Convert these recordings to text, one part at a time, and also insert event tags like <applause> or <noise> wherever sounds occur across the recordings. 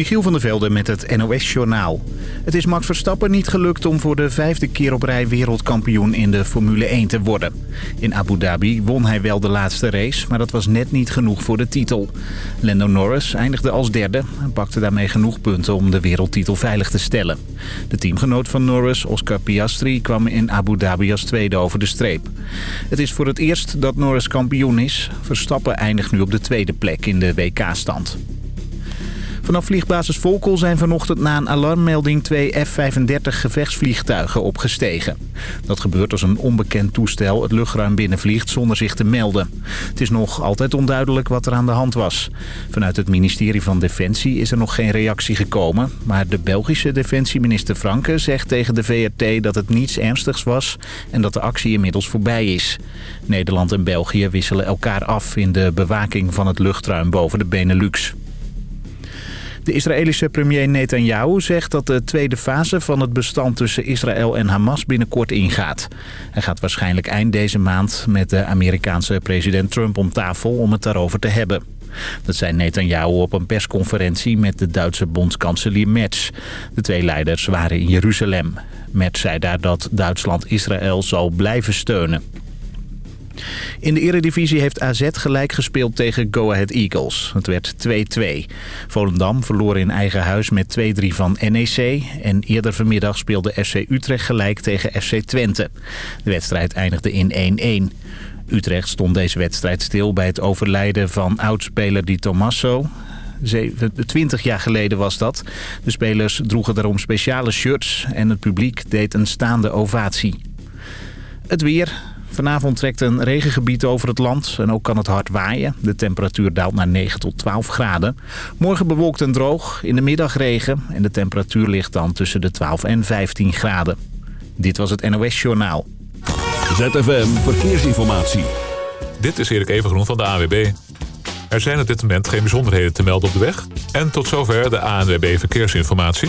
Michiel van der Velde met het NOS-journaal. Het is Max Verstappen niet gelukt om voor de vijfde keer op rij wereldkampioen in de Formule 1 te worden. In Abu Dhabi won hij wel de laatste race, maar dat was net niet genoeg voor de titel. Lando Norris eindigde als derde en pakte daarmee genoeg punten om de wereldtitel veilig te stellen. De teamgenoot van Norris, Oscar Piastri, kwam in Abu Dhabi als tweede over de streep. Het is voor het eerst dat Norris kampioen is. Verstappen eindigt nu op de tweede plek in de WK-stand. Vanaf vliegbasis Volkel zijn vanochtend na een alarmmelding twee F-35 gevechtsvliegtuigen opgestegen. Dat gebeurt als een onbekend toestel het luchtruim binnenvliegt zonder zich te melden. Het is nog altijd onduidelijk wat er aan de hand was. Vanuit het ministerie van Defensie is er nog geen reactie gekomen. Maar de Belgische defensieminister Franke zegt tegen de VRT dat het niets ernstigs was en dat de actie inmiddels voorbij is. Nederland en België wisselen elkaar af in de bewaking van het luchtruim boven de Benelux. De Israëlische premier Netanyahu zegt dat de tweede fase van het bestand tussen Israël en Hamas binnenkort ingaat. Hij gaat waarschijnlijk eind deze maand met de Amerikaanse president Trump om tafel om het daarover te hebben. Dat zei Netanyahu op een persconferentie met de Duitse bondskanselier Merz. De twee leiders waren in Jeruzalem. Merz zei daar dat Duitsland Israël zal blijven steunen. In de eredivisie heeft AZ gelijk gespeeld tegen Go Ahead Eagles. Het werd 2-2. Volendam verloor in eigen huis met 2-3 van NEC. En eerder vanmiddag speelde FC Utrecht gelijk tegen FC Twente. De wedstrijd eindigde in 1-1. Utrecht stond deze wedstrijd stil bij het overlijden van oudspeler Di Tommaso. 20 jaar geleden was dat. De spelers droegen daarom speciale shirts en het publiek deed een staande ovatie. Het weer. Vanavond trekt een regengebied over het land en ook kan het hard waaien. De temperatuur daalt naar 9 tot 12 graden. Morgen bewolkt en droog, in de middag regen en de temperatuur ligt dan tussen de 12 en 15 graden. Dit was het NOS Journaal. ZFM Verkeersinformatie. Dit is Erik Evengroen van de AWB. Er zijn op dit moment geen bijzonderheden te melden op de weg. En tot zover de ANWB Verkeersinformatie.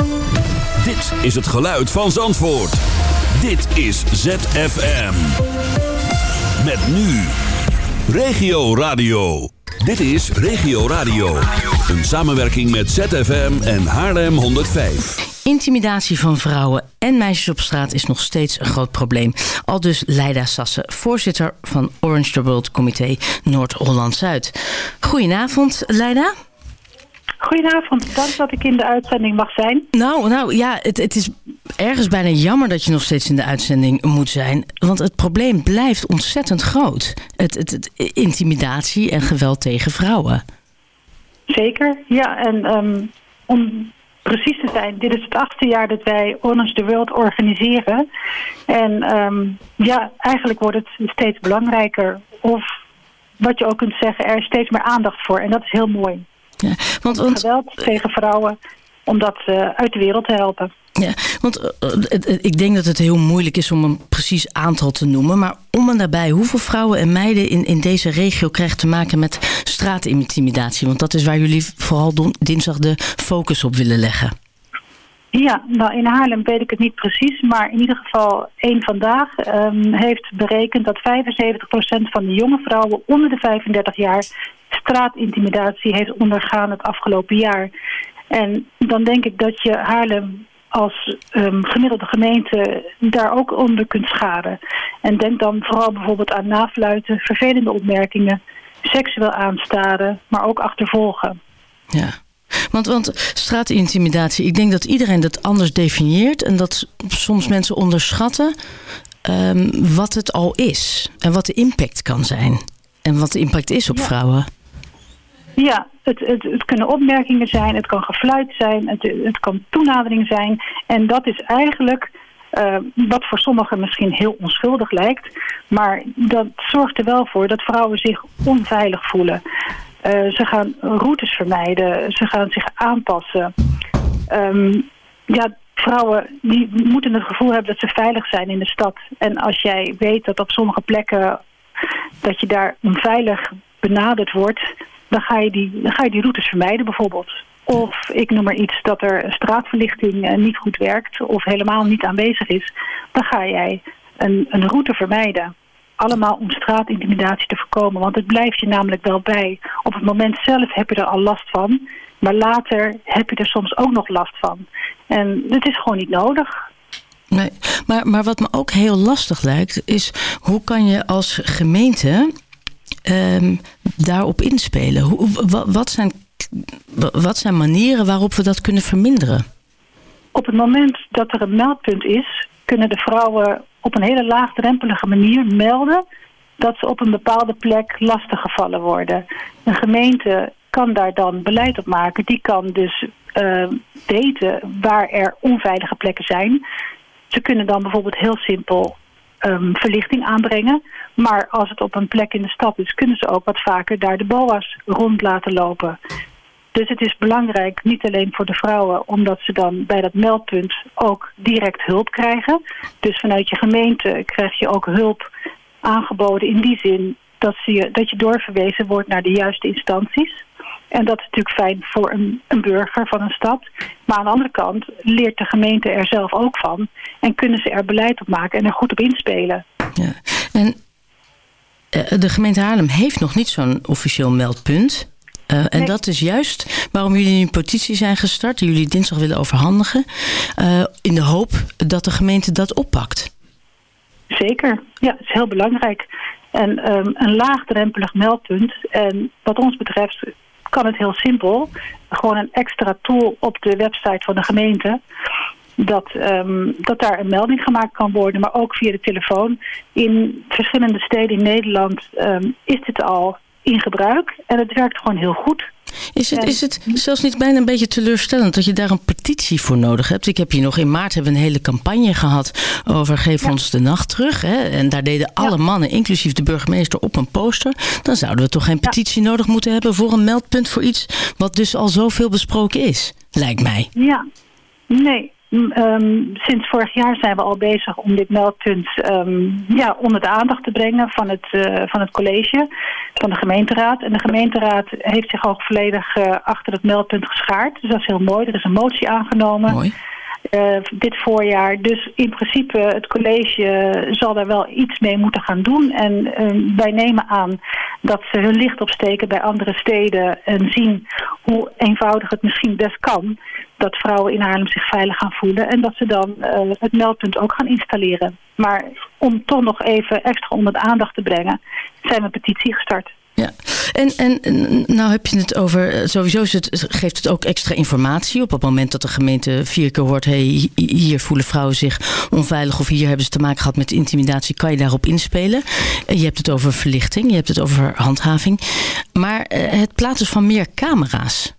Dit is het geluid van Zandvoort. Dit is ZFM. Met nu. Regio Radio. Dit is Regio Radio. Een samenwerking met ZFM en Haarlem 105. Intimidatie van vrouwen en meisjes op straat is nog steeds een groot probleem. Al dus Leida Sassen, voorzitter van Orange the World Comité Noord-Holland-Zuid. Goedenavond, Leida. Goedenavond, dank dat ik in de uitzending mag zijn. Nou, nou ja, het, het is ergens bijna jammer dat je nog steeds in de uitzending moet zijn. Want het probleem blijft ontzettend groot. Het, het, het intimidatie en geweld tegen vrouwen. Zeker, ja. En um, om precies te zijn, dit is het achtste jaar dat wij Honors the World organiseren. En um, ja, eigenlijk wordt het steeds belangrijker. Of wat je ook kunt zeggen, er is steeds meer aandacht voor. En dat is heel mooi. Ja, want, want, geweld tegen vrouwen, om dat uh, uit de wereld te helpen. Ja, want uh, ik denk dat het heel moeilijk is om een precies aantal te noemen. Maar om en daarbij, hoeveel vrouwen en meiden in, in deze regio krijgen te maken met straatintimidatie? Want dat is waar jullie vooral dinsdag de focus op willen leggen. Ja, nou in Haarlem weet ik het niet precies, maar in ieder geval één vandaag um, heeft berekend dat 75% van de jonge vrouwen onder de 35 jaar straatintimidatie heeft ondergaan het afgelopen jaar. En dan denk ik dat je Haarlem als um, gemiddelde gemeente daar ook onder kunt scharen. En denk dan vooral bijvoorbeeld aan nafluiten, vervelende opmerkingen, seksueel aanstaren, maar ook achtervolgen. Ja. Want, want straatintimidatie, ik denk dat iedereen dat anders definieert... en dat soms mensen onderschatten um, wat het al is... en wat de impact kan zijn. En wat de impact is op ja. vrouwen. Ja, het, het, het, kunnen opmerkingen zijn, het kan gefluit zijn, het, het kan toenadering zijn. En dat is eigenlijk uh, wat voor sommigen misschien heel onschuldig lijkt. Maar dat zorgt er wel voor dat vrouwen zich onveilig voelen. ze gaan routes vermijden. Ze gaan zich aanpassen. Ehm, ja, vrouwen die moeten het gevoel hebben dat ze veilig zijn in de stad. En als jij weet dat op sommige plekken dat je daar onveilig benaderd wordt, dan ga je die, ga je die routes vermijden bijvoorbeeld. Of ik noem maar iets dat er straatverlichting eh, niet goed werkt of helemaal niet aanwezig is. Dan ga jij een, een route vermijden. Allemaal om straatintimidatie te voorkomen. Want het blijft je namelijk wel bij. Op het moment zelf heb je er al last van. Maar later heb je er soms ook nog last van. En het is gewoon niet nodig. Nee, maar, maar wat me ook heel lastig lijkt... is hoe kan je als gemeente um, daarop inspelen? Hoe, wat, zijn, wat zijn manieren waarop we dat kunnen verminderen? Op het moment dat er een meldpunt is... kunnen de vrouwen op een hele laagdrempelige manier melden... dat ze op een bepaalde plek lastiggevallen worden. Een gemeente kan daar dan beleid op maken. Die kan dus uh, weten waar er onveilige plekken zijn. Ze kunnen dan bijvoorbeeld heel simpel um, verlichting aanbrengen. Maar als het op een plek in de stad is, kunnen ze ook wat vaker daar de boa's rond laten lopen. Dus het is belangrijk, niet alleen voor de vrouwen, omdat ze dan bij dat meldpunt ook direct hulp krijgen. Dus vanuit je gemeente krijg je ook hulp aangeboden in die zin dat, je, dat je doorverwezen wordt naar de juiste instanties. En dat is natuurlijk fijn voor een, een, burger van een stad. Maar aan de andere kant leert de gemeente er zelf ook van. En kunnen ze er beleid op maken en er goed op inspelen. Ja. En uh, de gemeente Haarlem heeft nog niet zo'n officieel meldpunt. Uh, en dat is juist waarom jullie een petitie zijn gestart... die jullie dinsdag willen overhandigen... Uh, in de hoop dat de gemeente dat oppakt. Zeker, ja, dat is heel belangrijk. En um, een laagdrempelig meldpunt. En wat ons betreft kan het heel simpel. Gewoon een extra tool op de website van de gemeente. Dat, um, dat daar een melding gemaakt kan worden, maar ook via de telefoon. In verschillende steden in Nederland um, is dit al in gebruik. En het werkt gewoon heel goed. Is het, is het zelfs niet bijna een beetje teleurstellend dat je daar een petitie voor nodig hebt? Ik heb hier nog in maart hebben we een hele campagne gehad over geef ons de nacht terug. Hè? En daar deden alle mannen, inclusief de burgemeester, op een poster. Dan zouden we toch geen petitie nodig moeten hebben voor een meldpunt voor iets wat dus al zoveel besproken is, lijkt mij. Ja, nee, Um, sinds vorig jaar zijn we al bezig om dit meldpunt um, ja, onder de aandacht te brengen van het, uh, van het college, van de gemeenteraad. En de gemeenteraad heeft zich ook volledig uh, achter het meldpunt geschaard. Dus dat is heel mooi. Er is een motie aangenomen. Mooi. Uh, dit voorjaar. Dus in principe het college zal daar wel iets mee moeten gaan doen. En uh, wij nemen aan dat ze hun licht opsteken bij andere steden en zien hoe eenvoudig het misschien best kan dat vrouwen in Haarlem zich veilig gaan voelen en dat ze dan uh, het meldpunt ook gaan installeren. Maar om toch nog even extra onder de aandacht te brengen, zijn we een petitie gestart. Ja, en, en nou heb je het over, eh, sowieso is het, geeft het ook extra informatie op het moment dat de gemeente vier keer hoort, hey, hier voelen vrouwen zich onveilig of hier hebben ze te maken gehad met intimidatie, kan je daarop inspelen. Je hebt het over verlichting, je hebt het over handhaving, maar eh, het plaatsen van meer camera's,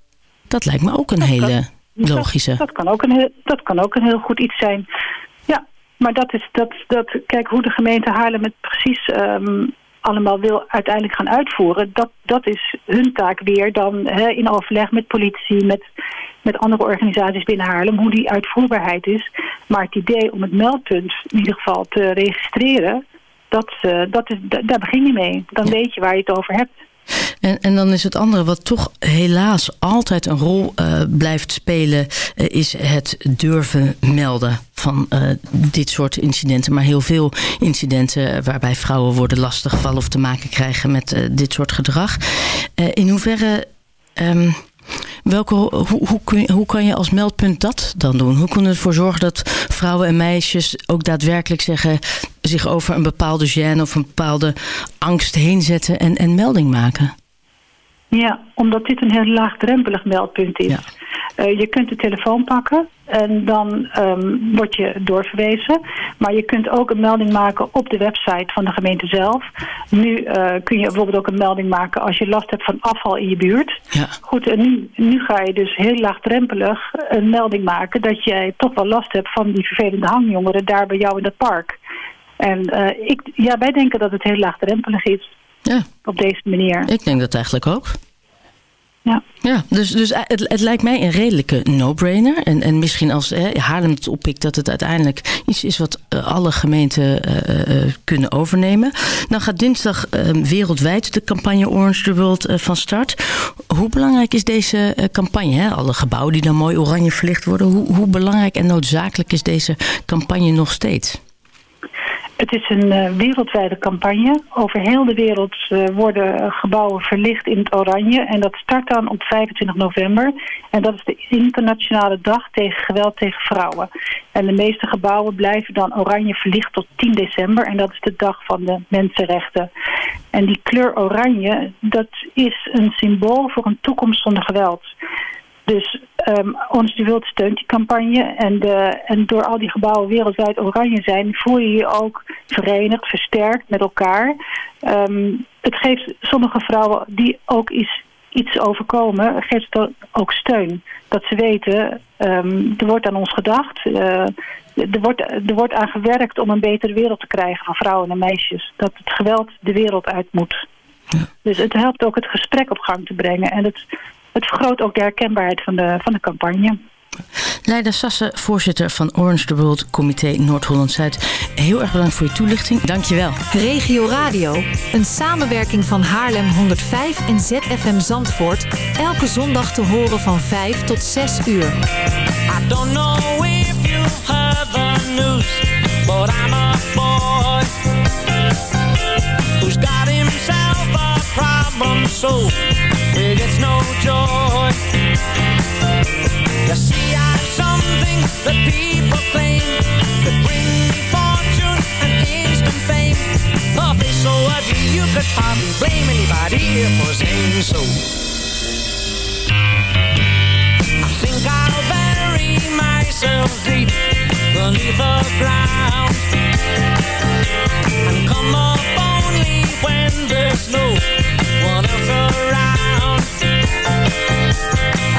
dat lijkt me ook een hele logische. Dat, kan ook een heel, dat kan ook een heel goed iets zijn. Ja, maar dat is dat, dat kijk hoe de gemeente Haarlem het precies um, allemaal wil uiteindelijk gaan uitvoeren, dat, dat is hun taak weer dan in overleg met politie, met, met andere organisaties binnen Haarlem, hoe die uitvoerbaarheid is. Maar het idee om het meldpunt in ieder geval te registreren, dat, uh, dat is, daar begin je mee. Dan weet je waar je het over hebt. En, en dan is het andere wat toch helaas altijd een rol uh, blijft spelen... Uh, is het durven melden van uh, dit soort incidenten. Maar heel veel incidenten waarbij vrouwen worden lastiggevallen... of te maken krijgen met dit soort gedrag. in hoeverre... Um, Welke, hoe, hoe, kun hoe kan je als meldpunt dat dan doen? Hoe kunnen we ervoor zorgen dat vrouwen en meisjes ook daadwerkelijk zeggen, zich over een bepaalde gêne of een bepaalde angst heen zetten en, en melding maken? Ja, omdat dit een heel laagdrempelig meldpunt is. Ja. Uh, je kunt de telefoon pakken en dan um, word je doorverwezen. Maar je kunt ook een melding maken op de website van de gemeente zelf. Nu uh, kun je bijvoorbeeld ook een melding maken als je last hebt van afval in je buurt. Ja. Goed, en nu, nu ga je dus heel laagdrempelig een melding maken dat jij toch wel last hebt van die vervelende hangjongeren daar bij jou in het park. En uh, ik, ja, wij denken dat het heel laagdrempelig is. Ja. Op deze manier. Ik denk dat eigenlijk ook. Ja, dus, dus het, het lijkt mij een redelijke no-brainer. En, en misschien als hè, Haarlem het oppikt dat het uiteindelijk iets is wat eh, alle gemeenten uh, uh, kunnen overnemen. Dan gaat dinsdag wereldwijd de campagne Orange the World van start. Hoe belangrijk is deze campagne? Hè? Alle gebouwen die dan mooi oranje verlicht worden. Hoe, hoe belangrijk en noodzakelijk is deze campagne nog steeds? Het is een uh, wereldwijde campagne. Over heel de wereld uh, worden gebouwen verlicht in het oranje. En dat start dan op 25 november. En dat is de internationale dag tegen geweld tegen vrouwen. En de meeste gebouwen blijven dan oranje verlicht tot 10 december. En dat is de dag van de mensenrechten. En die kleur oranje, dat is een symbool voor een toekomst zonder geweld. Dus um, Ons de Wild steunt die campagne. En, de, en door al die gebouwen wereldwijd oranje zijn... voel je je ook verenigd, versterkt met elkaar. Um, het geeft sommige vrouwen die ook iets, iets overkomen... geeft het ook steun. Dat ze weten, um, er wordt aan ons gedacht... Uh, er wordt, er wordt aan gewerkt om een betere wereld te krijgen voor vrouwen en meisjes. Dat het geweld de wereld uit moet. Dus het helpt ook het gesprek op gang te brengen. En het, het vergroot ook de herkenbaarheid van de, van de campagne. Leider Sasse, voorzitter van Orange the World Comité Noord-Holland-Zuid. Heel erg bedankt voor je toelichting. Dankjewel. Regio Radio, een samenwerking van Haarlem 105 en ZFM Zandvoort. Elke zondag te horen van 5 tot 6 uur. I don't know if you heard the news, but I'm a boy who's got himself a problem so it gets no joy. You see, I'm something that people claim that bring me fortune and instant fame. A so ugly you could hardly blame anybody for saying so. I think I'll bury myself deep beneath the ground and come up only when there's no one else around.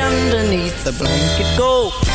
underneath the blanket go.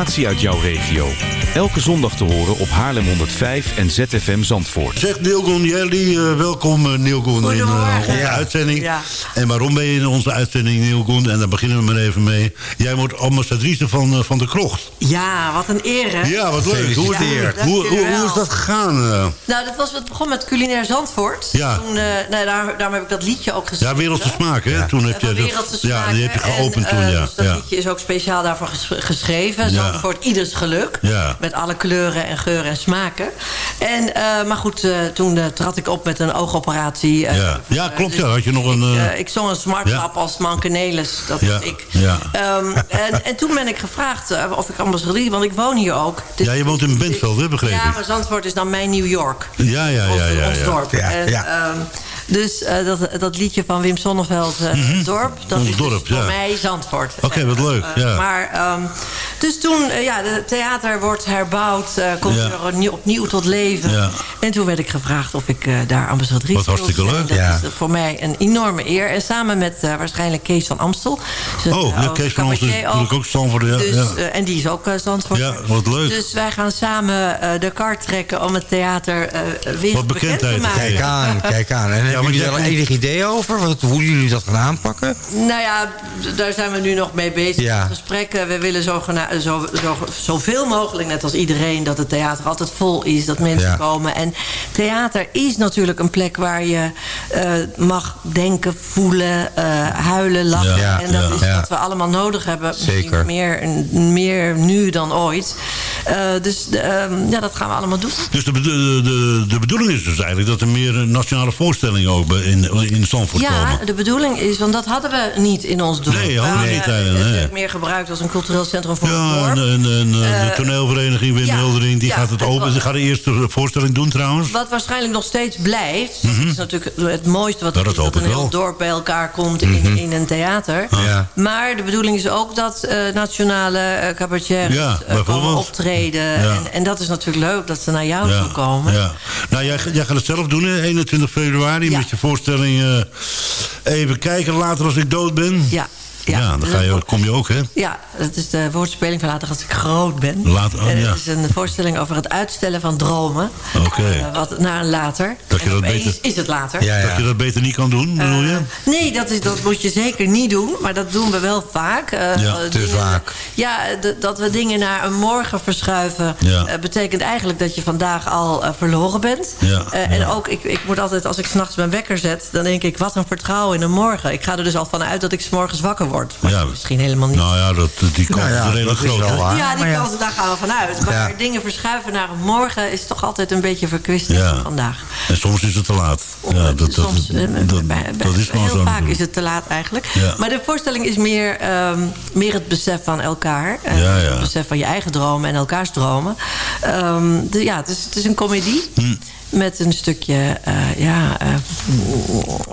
Uit jouw regio. Elke zondag te horen op Haarlem 105 en ZFM Zandvoort. Zegt Neil Jelly, uh, welkom uh, Neil in uh, onze ja. uitzending. Ja. En waarom ben je in onze uitzending Neil Goen? En daar beginnen we maar even mee. Jij wordt ambassadrice van, uh, van de Krocht. Ja, wat een eer hè? Ja, wat leuk. Hoe, Ja, hoe, hoe, hoe is dat gegaan? uh? Nou, dat was, het begon met Culinair Zandvoort. Ja. Toen, eh, nou, daar, daarom heb ik dat liedje ook geschreven. Ja, Wereldse Smaak, hè? Toen heb je ja, Smaak, die heb je geopend En, toen, eh, ja. Dus dat ja. liedje is ook speciaal daarvoor ges- geschreven. Ja. Zandvoort, ieders geluk. Ja. Met alle kleuren en geuren en smaken. En, eh, maar goed, eh, toen eh, trad ik op met een oogoperatie. Ja, ja klopt. dus Ja, had je nog een... ik, ik zong een smartlap als Mankenelis, dat Ja, was ik. ja. Ehm, en, en toen ben ik gevraagd of ik ambassadeur, want ik woon hier ook. Dus- ja, je woont in Bentveld, hè, begreep ja, maar Zandvoort is dan mijn New York. Ja, ja, ja, ja. Ons ja. dorp. Ja, En, ja. Dus eh, dat, dat liedje van Wim Sonneveld, eh, Mhm. Dorp, dat Ons is dorp, dus voor ja. mij Zandvoort. Oké, wat leuk. Ja. Maar, ehm, dus toen, eh, ja, het theater wordt herbouwd, eh, komt Ja. weer opnieuw, opnieuw tot leven. Ja. En toen werd ik gevraagd of ik eh, daar ambassadrice Wat hartstikke leuk. zijn. Dat Ja. is voor mij een enorme eer. En samen met eh, waarschijnlijk Kees van Amstel. Dus, Oh, ja, Kees van Amstel is natuurlijk ook Zandvoort, ja, Dus, ja. en die is ook uh, Zandvoort. Ja, wat leuk. Dus wij gaan samen eh, de kar trekken om het theater eh weer bekend te bekendheid maken. Kijk aan, kijk aan. En hebben maar jullie een komt- enig idee over? Wat, hoe jullie dat gaan aanpakken? Nou ja, daar zijn we nu nog mee bezig. Ja. Gesprekken. We willen zo, zo, zo, zoveel mogelijk, net als iedereen... dat het theater altijd vol is, dat mensen Ja. komen. En theater is natuurlijk een plek waar je eh, mag denken, voelen, eh, huilen, lachen. Ja, en dat ja. is Ja. wat we allemaal nodig hebben. Misschien Zeker. Meer, meer nu dan ooit. Eh, dus ehm, ja, dat gaan we allemaal doen. Dus de, bedo- de, de bedoeling is dus eigenlijk dat er meer nationale voorstellingen ook in, in Zandvoort Ja, komen. de bedoeling is, want dat hadden we niet in ons dorp. Nee, hadden niet, het natuurlijk meer gebruikt als een cultureel centrum voor het Ja, dorp. en, en, en, eh, de Eh, toneelvereniging Wim ja, Hildering, die ja, gaat het het open. Die gaat de eerste voorstelling doen trouwens. Wat waarschijnlijk nog steeds blijft. Dat Mhm. is natuurlijk het mooiste wat dat is. Dat een heel wel. dorp bij elkaar komt in, Mhm. in een theater. Ja. Maar de bedoeling is ook dat eh, nationale eh cabaretiers eh, komen optreden. En, en dat is natuurlijk leuk dat ze naar jou toe komen. Ja. Nou, jij, jij gaat het zelf doen, hè? 21 februari, je voorstelling eh, Even kijken, later als ik dood ben. Ja. Ja, dan ga je, kom je ook, hè? Ja, dat is de woordspeling van later als ik groot ben. Later, oh, ja. Het is een voorstelling over het uitstellen van dromen. Oké. Eh, wat naar een later. Dat je dat beter- is het later. Dat je dat beter niet kan doen, bedoel je? Nee, dat, is, dat moet je zeker niet doen. Maar dat doen we wel vaak. Eh, Ja, eh, te dingen- vaak. Ja, dat we dingen naar een morgen verschuiven... Eh, betekent eigenlijk dat je vandaag al eh, verloren bent. Ja, Eh, En ook, ik, ik moet altijd, als ik s'nachts mijn wekker zet... dan denk ik, wat een vertrouwen in een morgen. Ik ga er dus al van uit dat ik s'morgens wakker word. Maar Ja. misschien helemaal niet. Nou ja, dat, die kans Nou ja, is redelijk dat groot. wel. Ja, die kans, daar gaan we vanuit. Maar Ja. dingen verschuiven naar morgen... is toch altijd een beetje verkwisting Ja. van vandaag. En soms is het te laat. Ja, dat, dat, Soms, eh, dat, bij- bij- dat is gewoon heel zo. vaak is het te laat eigenlijk. Ja. Maar de voorstelling is meer, ehm, meer het besef van elkaar. Ja, ja. Het besef van je eigen dromen en elkaars dromen. Ehm, de, ja, het is, het is een komedie. Hm. Met een stukje, eh, ja, eh,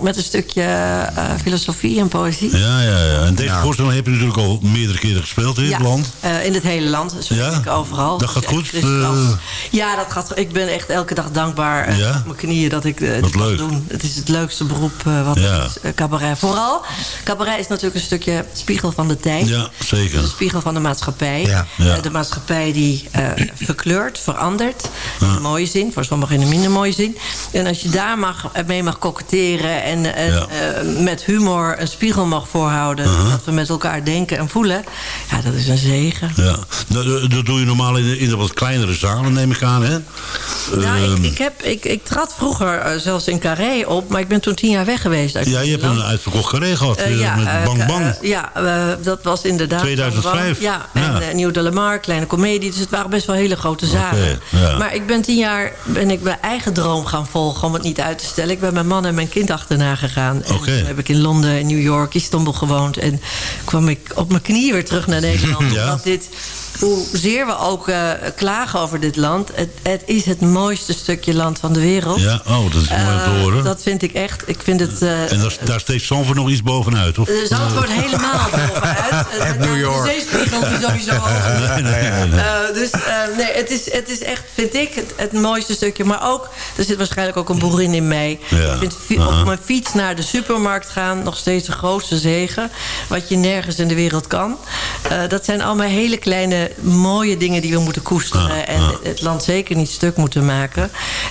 met een stukje eh, filosofie en poëzie. Ja, ja, ja. En deze voorstelling heb je natuurlijk al meerdere keren gespeeld in het Ja, land. eh, in het hele land. Zo Ja? ik overal. Dat gaat goed? Eh. Ja, dat gaat Ik ben echt elke dag dankbaar Ja? op mijn knieën dat ik dit leuk. doen. Het is het leukste beroep eh, wat Ja. er is. cabaret. Vooral, cabaret is natuurlijk een stukje spiegel van de tijd. Ja, zeker. Een spiegel van de maatschappij. Ja. Ja. De maatschappij die eh, verkleurt, verandert. In een mooie zin, voor sommigen in een minder mooie zin. En als je daar mag, mee mag koketteren... en, en Ja. eh, met humor een spiegel mag voorhouden... Uh-huh. dat we met elkaar denken en voelen... ja, dat is een zegen. Ja. Dat, dat doe je normaal in, de- in de wat kleinere zalen, neem ik aan, hè? Nou, Ehm, ik, ik, heb, ik, ik trad vroeger eh, zelfs in Carré op... maar ik ben toen tien jaar weg geweest uit ja, je hebt een uitverkocht carré gehad. Eh, ja, met Bang Bang. ja, dat was inderdaad... 2005. Bang Bang. Ja, en Ja. Nieuw de Lamar, Kleine Comedie. Dus het waren best wel hele grote zalen. Ja. Maar ik ben tien jaar ben ik mijn eigen droom gaan volgen... om het niet uit te stellen. Ik ben mijn man en mijn kind achterna gegaan. En toen heb ik in Londen, in New York, Istanbul gewoond. En kwam ik op mijn knieën weer terug naar Nederland. Ja. Omdat dit... Hoezeer we ook eh, klagen over dit land... Het, het is het mooiste stukje land van de wereld. Ja, oh, dat is mooi te Eh, horen. Dat vind ik echt. Ik vind het... eh, En daar, daar steekt Zandvoort nog iets bovenuit, of? Zandvoort helemaal <laughs> bovenuit. En New York. De zeespiegel die sowieso <laughs> hoog Nee, nee, nee, nee. Eh, dus eh, nee, het is, het is echt, vind ik, het, het mooiste stukje. Maar ook, er zit waarschijnlijk ook een boerin in mij. Ja. Ik vind Aha. op mijn fiets naar de supermarkt gaan nog steeds de grootste zegen. Wat je nergens in de wereld kan. Eh, dat zijn allemaal hele kleine, mooie dingen die we moeten koesteren. Ah, en ah. het land zeker niet stuk moeten maken.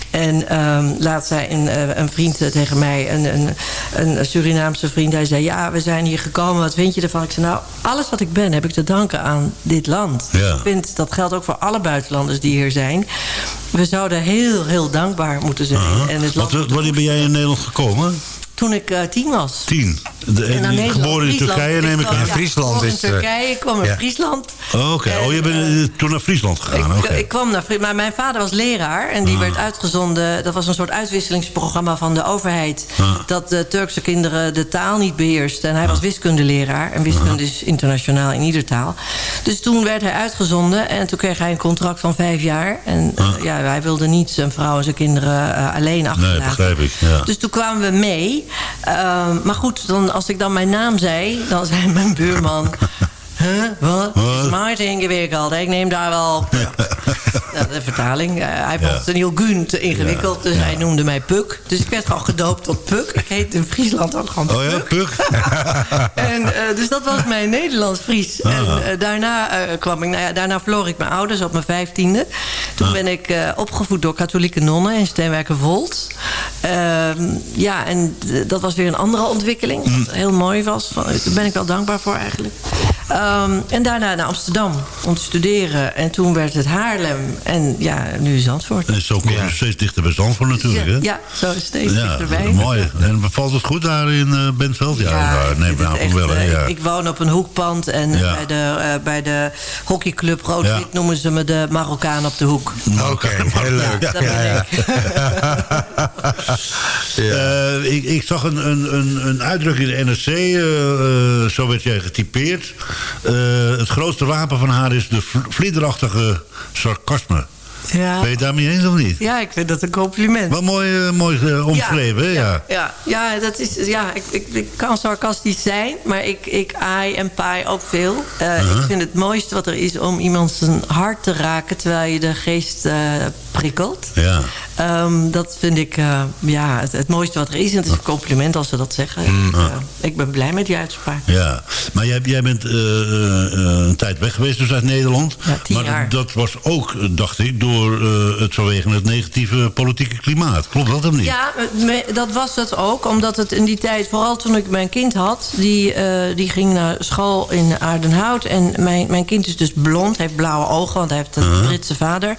En ehm laat zei een, eh, een vriend eh, tegen mij, een, een, een Surinaamse vriend... hij zei, ja, we zijn hier gekomen, wat vind je ervan? Ik zei, nou, alles wat ik ben heb ik te danken aan dit land. Ja. Ik vind, dat geldt ook voor alle buitenlanders die hier zijn. We zouden heel, heel dankbaar moeten zijn. Aha. En het land Wat, wanneer ben jij in Nederland gekomen? Toen ik eh, tien was. Tien. De- En naar Nederland, geboren in Friesland. Turkije neem ik aan. ja, Friesland is, in eh, Turkije, ik kwam in ja. Friesland. Oh, Oké, oh, je bent eh, toen naar Friesland gegaan. Ik, Oké. ik kwam naar Friesland, maar mijn vader was leraar en die Ah. werd uitgezonden. Dat was een soort uitwisselingsprogramma van de overheid. Ah. Dat de Turkse kinderen de taal niet beheersten. En hij was wiskundeleraar. En wiskunde Ah. is internationaal in ieder taal. Dus toen werd hij uitgezonden en toen kreeg hij een contract van vijf jaar. En ja, hij wilde niet zijn vrouw en zijn kinderen alleen achterlaten. Ah. Nee, begrijp ik. Ja. Dus toen kwamen we mee. Ehm, maar goed, dan, als ik dan mijn naam zei, dan zei mijn buurman... Huh? Wat? Maar te ingewikkeld. Ik neem daar wel... <laughs> Ja, de vertaling. Eh, hij vond het een heel gun te ingewikkeld. Dus hij noemde mij Puk. Dus ik werd gewoon gedoopt tot Puk. Ik heet in Friesland ook gewoon Oh ja, Puk? <laughs> en, eh, dus dat was mijn Nederlands-Fries. Ah. En eh, daarna kwam ik, nou ja, daarna verloor ik mijn ouders op mijn vijftiende. Toen ben ik opgevoed door katholieke nonnen in Steenwerken-Volt. Ehm, ja, en dat was weer een andere ontwikkeling. Wat heel mooi was. Daar ben ik wel dankbaar voor eigenlijk. Ehm, en daarna naar Amsterdam om te studeren. En toen werd het Haarlem. En ja, nu Zandvoort. En zo kom je steeds dichter bij Zandvoort natuurlijk, hè? Ja, ja, zo is het steeds Ja, dichterbij. mooi. En bevalt het goed daar in eh Bentveld? Ja, Ja, ja, ik neem het aan van wel, hè? eh, Ja. Ik woon op een hoekpand en Ja. bij, de, eh, bij de hockeyclub Ja. noemen ze me de Marokkaan op de hoek. Oké, heel leuk. Dat ben ik. <laughs> Eh, ik, ik zag een, een, een, een uitdrukking in de NRC, eh, eh, zo werd jij getypeerd. Eh, het grootste wapen van haar is de vl- vliederachtige sarcasme. Ja. Ben je het daarmee eens of niet? ja, ik vind dat een compliment. Wat mooi, eh, mooi eh, omschreven, hè? Ja. Ja, ja, dat is, ja ik, ik, ik kan sarcastisch zijn, maar ik, ik aai en paai ook veel. Eh, Uh-huh. Ik vind het mooiste wat er is om iemand zijn hart te raken... terwijl je de geest prikkelt. Ja. Ehm, dat vind ik eh, ja, het, het mooiste wat er is. En het is een compliment als ze dat zeggen. Mm. Ik, eh, ik ben blij met die uitspraak. Ja, maar jij, jij bent eh, een tijd weg geweest dus uit Nederland. Ja, tien maar jaar. dat was ook, dacht ik, door het vanwege het negatieve politieke klimaat. Klopt dat of niet? Ja, me- dat was het ook. Omdat het in die tijd, vooral toen ik mijn kind had... die, die ging naar school in Aardenhout. En mijn, mijn kind is dus blond, heeft blauwe ogen... want hij heeft een Britse vader.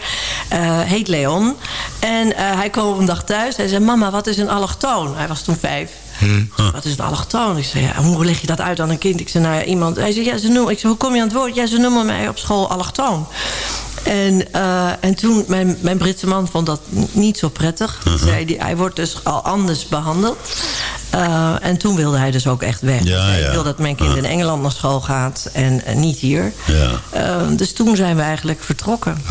heet Leon. En eh, hij kwam op een dag thuis. Hij zei, mama, wat is een allochtoon? Hij was toen vijf. Wat is een allochtoon? Ik zei, ja, hoe leg je dat uit aan een kind? Ik zei, nou ja, iemand... Hij zei, ja, ze noemen... Ik zei, hoe kom je aan het woord? Ja, ze noemen mij op school allochtoon. En, eh, en toen, mijn, mijn Britse man vond dat niet zo prettig. Uh-huh. Zei die, hij wordt dus al anders behandeld. Eh, en toen wilde hij dus ook echt weg. Ja, Hij zei, ja. Ik wil dat mijn kind in Engeland naar school gaat en niet hier. Ja. Eh, dus toen zijn we eigenlijk vertrokken.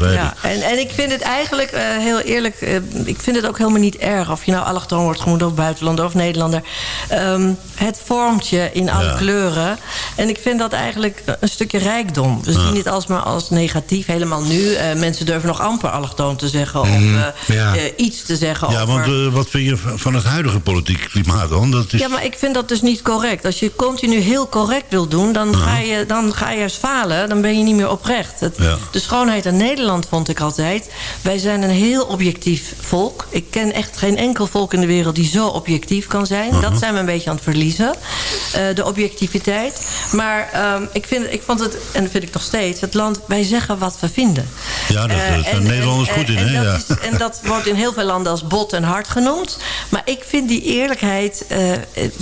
Ja, en, en ik vind het eigenlijk, eh, heel eerlijk... ik vind het ook helemaal niet erg... of je nou allochtoon wordt genoemd of buitenlander of Nederlander. Ehm, het vormt je in alle Ja. kleuren. En ik vind dat eigenlijk een stukje rijkdom. We zien dit alsmaar als negatief, helemaal nu. Eh, mensen durven nog amper allochtoon te zeggen... of eh, ja. eh, iets te zeggen Ja, over... want eh, wat vind je van het huidige politieke klimaat dan? Dat is... Ja, maar ik vind dat dus niet correct. Als je continu heel correct wil doen, dan, ga, je, dan ga je falen. Dan ben je niet meer oprecht. Het. De schoonheid aan Nederland vond ik altijd. Wij zijn een heel objectief volk. Ik ken echt geen enkel volk in de wereld die zo objectief kan zijn. Dat zijn we een beetje aan het verliezen. Eh, de objectiviteit. Maar ehm, ik, vind, ik vond het, en dat vind ik nog steeds... het land, wij zeggen wat we vinden. Ja, dat- zijn Nederlanders goed in, en hè? dat Ja. is- en dat wordt in heel veel landen als bot en hard genoemd. Maar ik vind die eerlijkheid eh,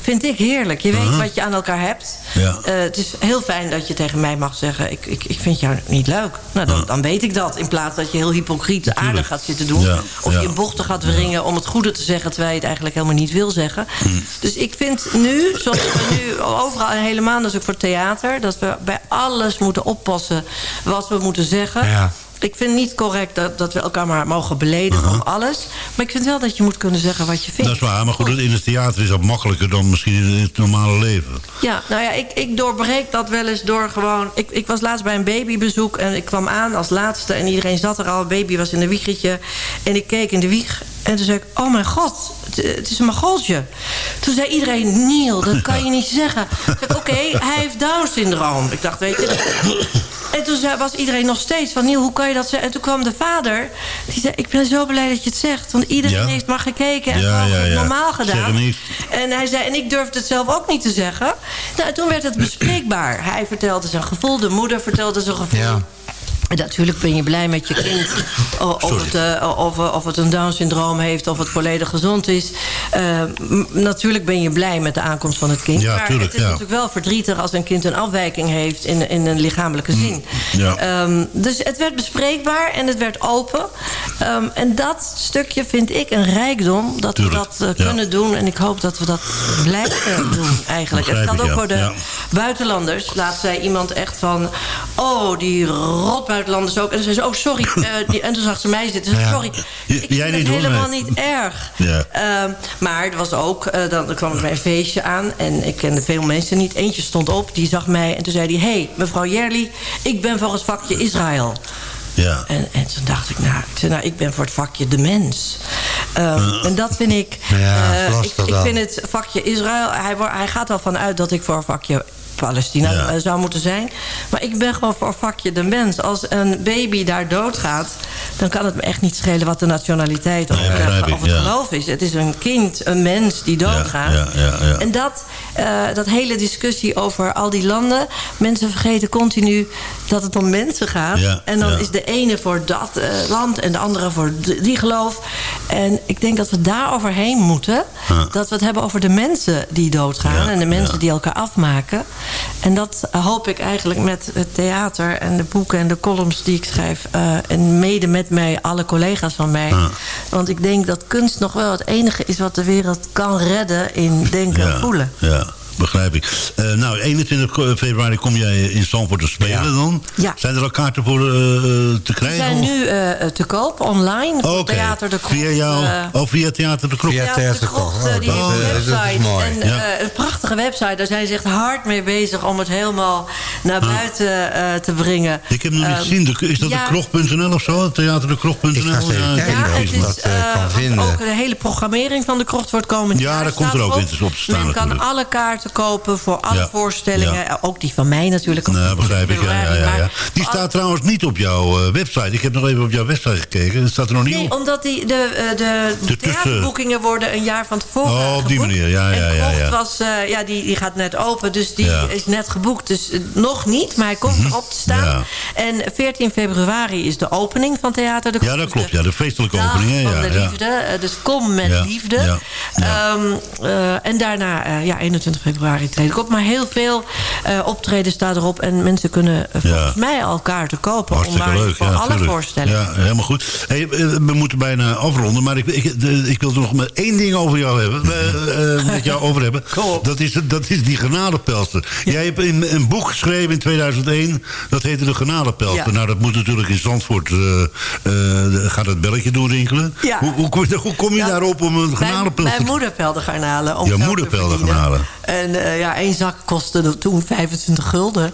vind ik heerlijk. Je weet Uh-huh. wat je aan elkaar hebt. Ja. Het is heel fijn dat je tegen mij mag zeggen... ik, ik, ik vind jou niet leuk. Nou, dan, dan weet ik dat. In plaats dat je heel hypocriet aardig gaat zitten doen. Ja, Of je in bochten gaat wringen om het goede te zeggen... terwijl je het eigenlijk helemaal niet wil zeggen. Hm. Dus ik vind nu, zoals we nu overal... en helemaal dus ook voor theater... dat we bij alles moeten oppassen wat we moeten zeggen... Ja. Ik vind het niet correct dat, dat we elkaar maar mogen beledigen om alles. Maar ik vind wel dat je moet kunnen zeggen wat je vindt. Dat is waar, maar goed, in het theater is dat makkelijker dan misschien in het normale leven. Ja, nou ja, ik, ik doorbreek dat wel eens door gewoon... Ik, ik was laatst bij een babybezoek en ik kwam aan als laatste... en iedereen zat er al, baby was in een wiegetje. En ik keek in de wieg en toen zei ik... oh mijn god, het, is een magoltje. Toen zei iedereen, Neil, dat kan je niet zeggen. <laughs> Oké, hij heeft Down-syndroom. Ik dacht, weet je... En toen was iedereen nog steeds van... Neil, hoe kan je dat zeggen? En toen kwam de vader. Die zei, ik ben zo blij dat je het zegt. Want iedereen Ja. heeft maar gekeken en Ja, ja, normaal gedaan. En hij zei, en ik durfde het zelf ook niet te zeggen. Nou, toen werd het bespreekbaar. Hij vertelde zijn gevoel, de moeder vertelde zijn gevoel. Natuurlijk ben je blij met je kind. Of het, eh, of, of het een Down-syndroom heeft, of het volledig gezond is. Eh, natuurlijk ben je blij met de aankomst van het kind. Ja, maar tuurlijk, het is ja. natuurlijk wel verdrietig als een kind een afwijking heeft in, in een lichamelijke zin. Mm, ja. Ehm, dus het werd bespreekbaar en het werd open. Ehm, en dat stukje vind ik een rijkdom dat Tuurlijk, we dat eh, kunnen doen. En ik hoop dat we dat blijven <clears throat> doen eigenlijk. Het Begrijp ik, ook voor de buitenlanders. Laatst zei iemand echt van... Oh, die rot buitenlanders ook. En toen zei ze, oh sorry. <laughs> eh, die, en toen zag ze mij zitten. Ze zei. Sorry, ik jij vind niet het helemaal niet erg. Ja. Ehm, maar er was ook, eh, dan kwam er bij een feestje aan... en ik kende veel mensen niet. Eentje stond op, die zag mij en toen zei hij... hey, mevrouw Jerli, ik ben voor het vakje Israël. Ja. En, en toen dacht ik, nou, ik, zei, nou, ik ben voor het vakje de mens. Ehm, en dat vind ik... Ja, eh, ik, ik vind het vakje Israël... Hij, hij gaat al vanuit dat ik voor vakje Palestina Ja. eh, zou moeten zijn. Maar ik ben gewoon voor vakje de mens. Als een baby daar doodgaat... dan kan het me echt niet schelen wat de nationaliteit of, Nee, het ja. geloof is. Het is een kind, een mens die doodgaat. En dat, eh, dat hele discussie over al die landen... mensen vergeten continu dat het om mensen gaat. En dan is de ene voor dat eh, land en de andere voor die geloof. En ik denk dat we daar overheen moeten. Dat we het hebben over de mensen die doodgaan... En de mensen die elkaar afmaken. En dat hoop ik eigenlijk met het theater en de boeken en de columns die ik schrijf... eh, en mede met mij, alle collega's van mij. Ja. Want ik denk dat kunst nog wel het enige is... wat de wereld kan redden in denken en voelen. Ja, begrijp ik. Eh, nou, 21 februari kom jij in Zandvoort te spelen Ja. dan. Ja. Zijn er al kaarten voor eh, te Die krijgen? zijn of- nu eh, te koop online. voor Oké. Theater de Krocht. Via jou, eh, oh, via Theater de Krocht. Via Theater de Theater de Krocht, eh, die Oh, heeft dat, een eh, dat is website. mooi. En, Ja. eh, een prachtige website. Daar zijn ze echt hard mee bezig om het helemaal naar buiten eh, te brengen. Ik heb hem nog niet gezien. De- Is dat ja. de krocht.nl of zo? Theaterdekrocht.nl? Ik ga even kijken. Eh, eh, kan vinden. ook de hele programmering van de krocht wordt komend Ja, daar komt er ook in op te staan Men kan alle kaarten kopen voor alle Ja. voorstellingen. Ja. Ook die van mij natuurlijk. Nou, begrijp ik. Ja, ja, ja, ja. Die staat trouwens niet op jouw eh, website. Ik heb nog even op jouw website gekeken. Het staat er nog niet Nee, op. omdat die, de, eh, de, De theaterboekingen worden een jaar van tevoren Oh, op die manier. Ja, ja, ja, ja. Was, eh, ja, die, die gaat net open, dus die Ja. is net geboekt. Dus nog niet, maar hij <laughs> komt erop te staan. Ja. En 14 februari is de opening van Theater de Ja, dat klopt. Ja, de feestelijke Dag opening. hè? van Ja, de ja. liefde. Dus kom met Ja, liefde. ja, ja. Eh, en daarna, ja, 21 februari treed ik op. Maar heel veel eh, optreden staat erop. En mensen kunnen eh, volgens mij al kaarten kopen. Hartstikke leuk. voor ja, alle tuurlijk. voorstellingen. Ja, helemaal goed. Hey, eh, we moeten bijna afronden, maar ik, ik, de- ik wil er nog maar één ding over jou hebben. met jou over hebben. Dat is, dat is die genadepelster. Jij hebt een, een boek geschreven in 2001. Dat heette De Genadepelster. Ja. Nou, dat moet natuurlijk in Zandvoort... eh, eh, gaat het belletje doorrinkelen. Ja. Hoe, hoe, kom je- hoe kom je Ja. daarop om een Mijn, genadepelster mijn te moeder pelde garnalen. Om Je geld moeder te pelde garnalen. En eh, ja, één zak kostte toen 25 gulden.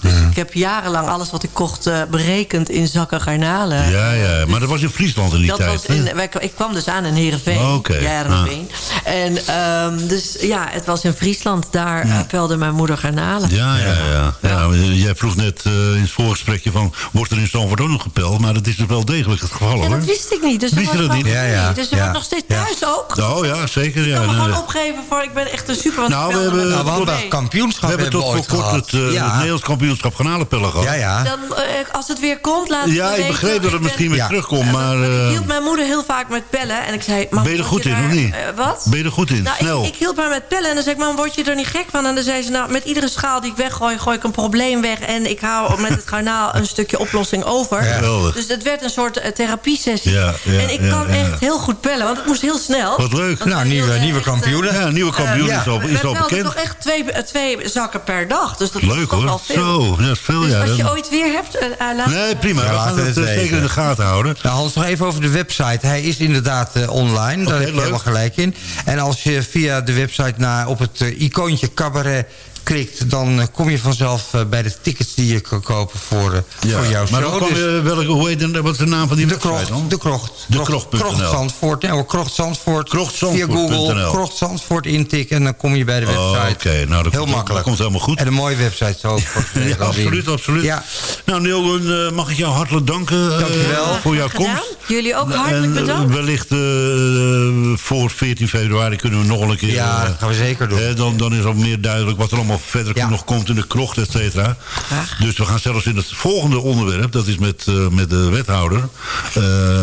Dus ik heb jarenlang alles wat ik kocht eh, berekend in zakken garnalen. Ja, ja, maar dat was in Friesland in die Dat tijd. was in, wij- ik kwam dus aan in Heerenveen. Oké, Ah. Heerenveen. En ehm, dus ja, het was in Friesland. Daar eh, pelde mijn moeder garnalen. Ja, ja, ja. ja. maar jij vroeg net eh, in het voorgesprekje van... wordt er in Zandvoort ook nog gepeld? Maar dat is dus wel degelijk het geval, Ja, hoor. dat wist ik niet. Dus Wist je dat niet? Ja, ja. Dus er ja. wordt nog steeds Ja. thuis ook. Oh ja, zeker. Ik Ja, kan me gewoon opgeven voor... Ik ben echt een super... Nou, we hebben, kampioenschap we hebben tot voor kort gehad. het, eh, Ja. het Nederlands kampioenschap garnalenpellen gehad. Ja, ja. Dan, eh, als het weer komt, laat het Ja, ik begreep dat het ben- misschien weer Ja. terugkomt, maar... Ik eh, hielp mijn moeder heel vaak met pellen. En ik zei... "Mam, ben je er goed in, daar- of niet? wat? Ben je er goed in? Nou, Snel. ik, ik hielp haar met pellen. En dan zei ik, mam, word je er niet gek van? En dan zei ze, nou, met iedere schaal die ik weggooi... gooi ik een probleem weg. En ik hou <laughs> met het garnaal een stukje oplossing over. Geweldig. Dus het werd een soort therapiesessie. Ja, ja, en ik kan echt heel goed pellen. Want het moest heel snel. Wat leuk. Nou, nieuwe, nieuwe kampioenen. Ja, nieuwe kampioen ja. is al, we is al bekend. toch echt twee, twee zakken per dag. Dus dat is Leuk hoor. wel veel. Zo, dat is veel. Dus ja, als je dan- ooit weer hebt, eh, eh, laat Nee, prima. Ja, we laten gaan we het eh, zeker weten. in de gaten houden. Nou, Hans, nog even over de website. Hij is inderdaad eh, online. Daar heb je leuk. helemaal gelijk in. En als je via de website naar, op het eh, icoontje cabaret klikt... dan eh, kom je vanzelf eh, bij de tickets die je kan kopen voor, eh, voor jouw maar show. dan kwam Dus je, welke, hoe heet de, wat is de naam van die de website krocht, dan? de krocht. De Krocht-. Krocht Zandvoort. Nee, hoor, krocht Zandvoort. Via Google, krocht Zandvoort intikken en dan kom je bij de Oh, website. Oké, nou dat Heel komt, makkelijk. Dat komt helemaal goed. En een mooie website zo. Ja, <laughs> absoluut, absoluut. Ja. Nou, Neil, eh, mag ik jou hartelijk danken eh, Dankjewel. voor jouw gedaan. komst. Jullie ook hartelijk en bedankt. wellicht eh, voor 14 februari kunnen we nog een keer... Ja, dat gaan we zeker doen. dan, dan is al meer duidelijk wat er allemaal verder nog komt in de krocht, et cetera. Dus we gaan zelfs in het volgende onderwerp, dat is met, eh, met de wethouder, eh,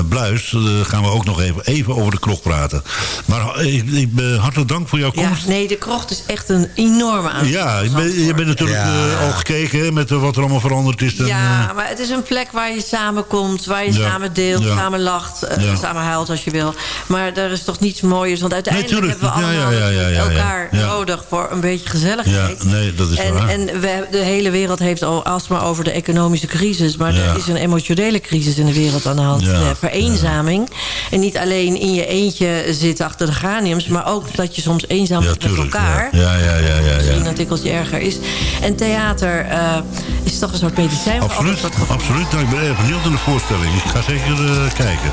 Bluis, eh, gaan we ook nog even, even over de krocht praten. Maar ik, ik ben hartelijk dank voor jouw Ja, komst. nee, de krocht is echt een enorme aandacht. Ja, je bent, je bent natuurlijk Ja. al gekeken hè, met wat er allemaal veranderd is. Ja, maar het is een plek waar je samenkomt, waar je Ja. samen deelt, Ja. samen lacht, Ja. samen huilt als je wil. Maar er is toch niets mooiers, want uiteindelijk Nee, hebben we Ja, allemaal ja, ja, ja, ja, ja. elkaar Ja. nodig voor een beetje gezelligheid. ja, nee, dat is En, waar. en we, de hele wereld heeft al alsmaar over de economische crisis. Maar Ja. er is een emotionele crisis in de wereld aan de hand. Ja. De vereenzaming. En niet alleen in je eentje zitten achter de graniums... maar ook dat je soms eenzaam ja, bent met elkaar. Ja, ja, ja, ja, ja, Misschien een tikkeltje erger is. En theater eh, is toch een soort medicijn Absoluut, absoluut. Nou, ik ben erg benieuwd naar de voorstelling. Ik ga zeker eh, kijken.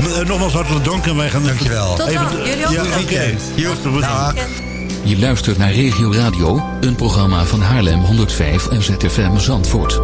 M- eh, nogmaals hartelijk dank en wij gaan... Dankjewel. Tot dan. Jullie ook Ja, oké. Bedankt. Je luistert naar Regio Radio, een programma van Haarlem 105 en ZFM Zandvoort.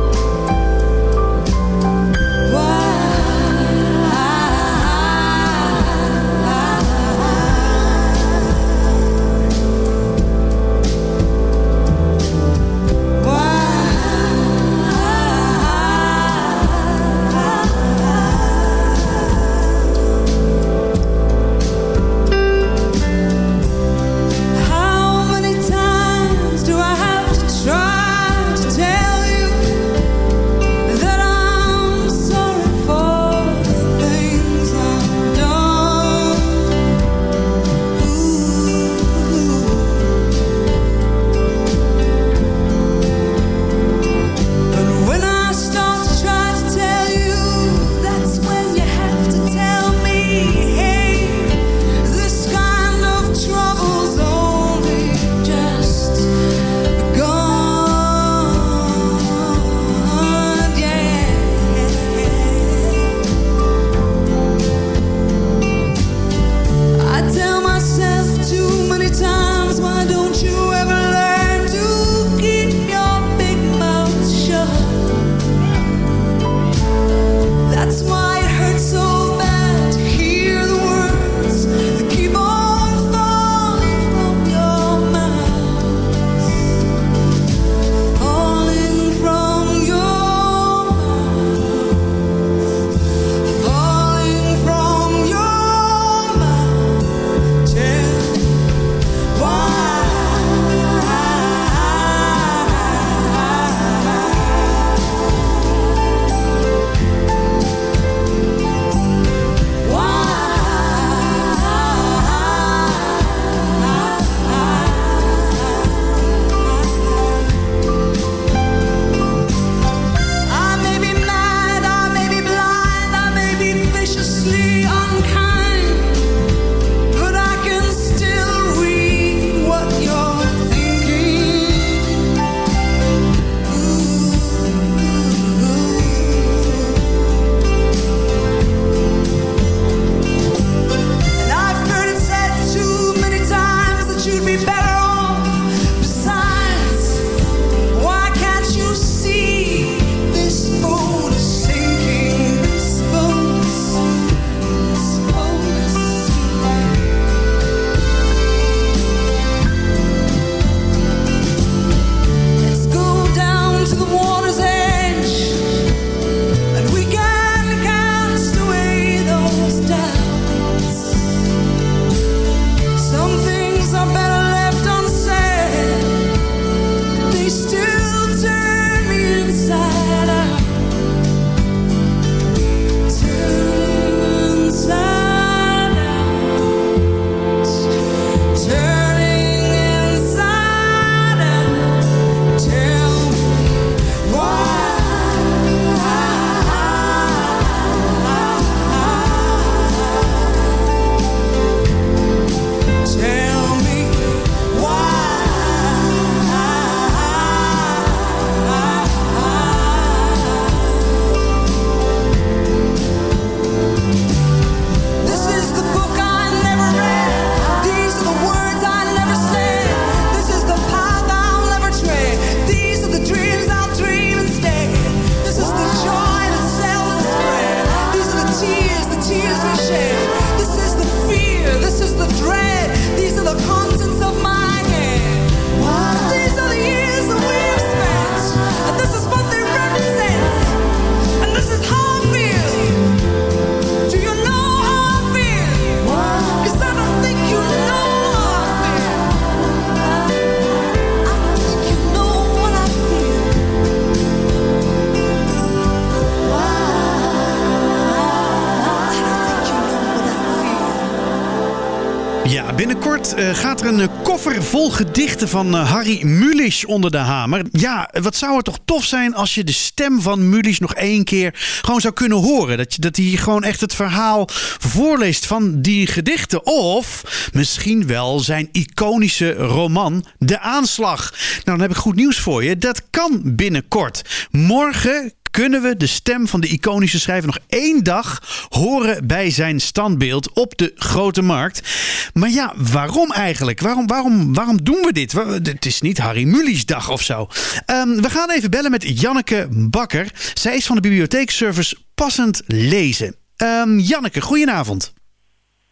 Vol gedichten van eh, Harry Mulisch onder de hamer. Ja, wat zou het toch tof zijn als je de stem van Mulisch nog één keer gewoon zou kunnen horen. Dat, je, dat hij gewoon echt het verhaal voorleest van die gedichten. Of misschien wel zijn iconische roman De Aanslag. Nou, dan heb ik goed nieuws voor je. Dat kan binnenkort. Morgen kunnen we de stem van de iconische schrijver nog één dag horen bij zijn standbeeld op de Grote Markt. Maar ja, waarom eigenlijk? Waarom, waarom, waarom doen we dit? Het is niet Harry Mulisch dag of zo. Ehm, we gaan even bellen met Janneke Bakker. Zij is van de bibliotheekservice Passend Lezen. Ehm, Janneke, goedenavond.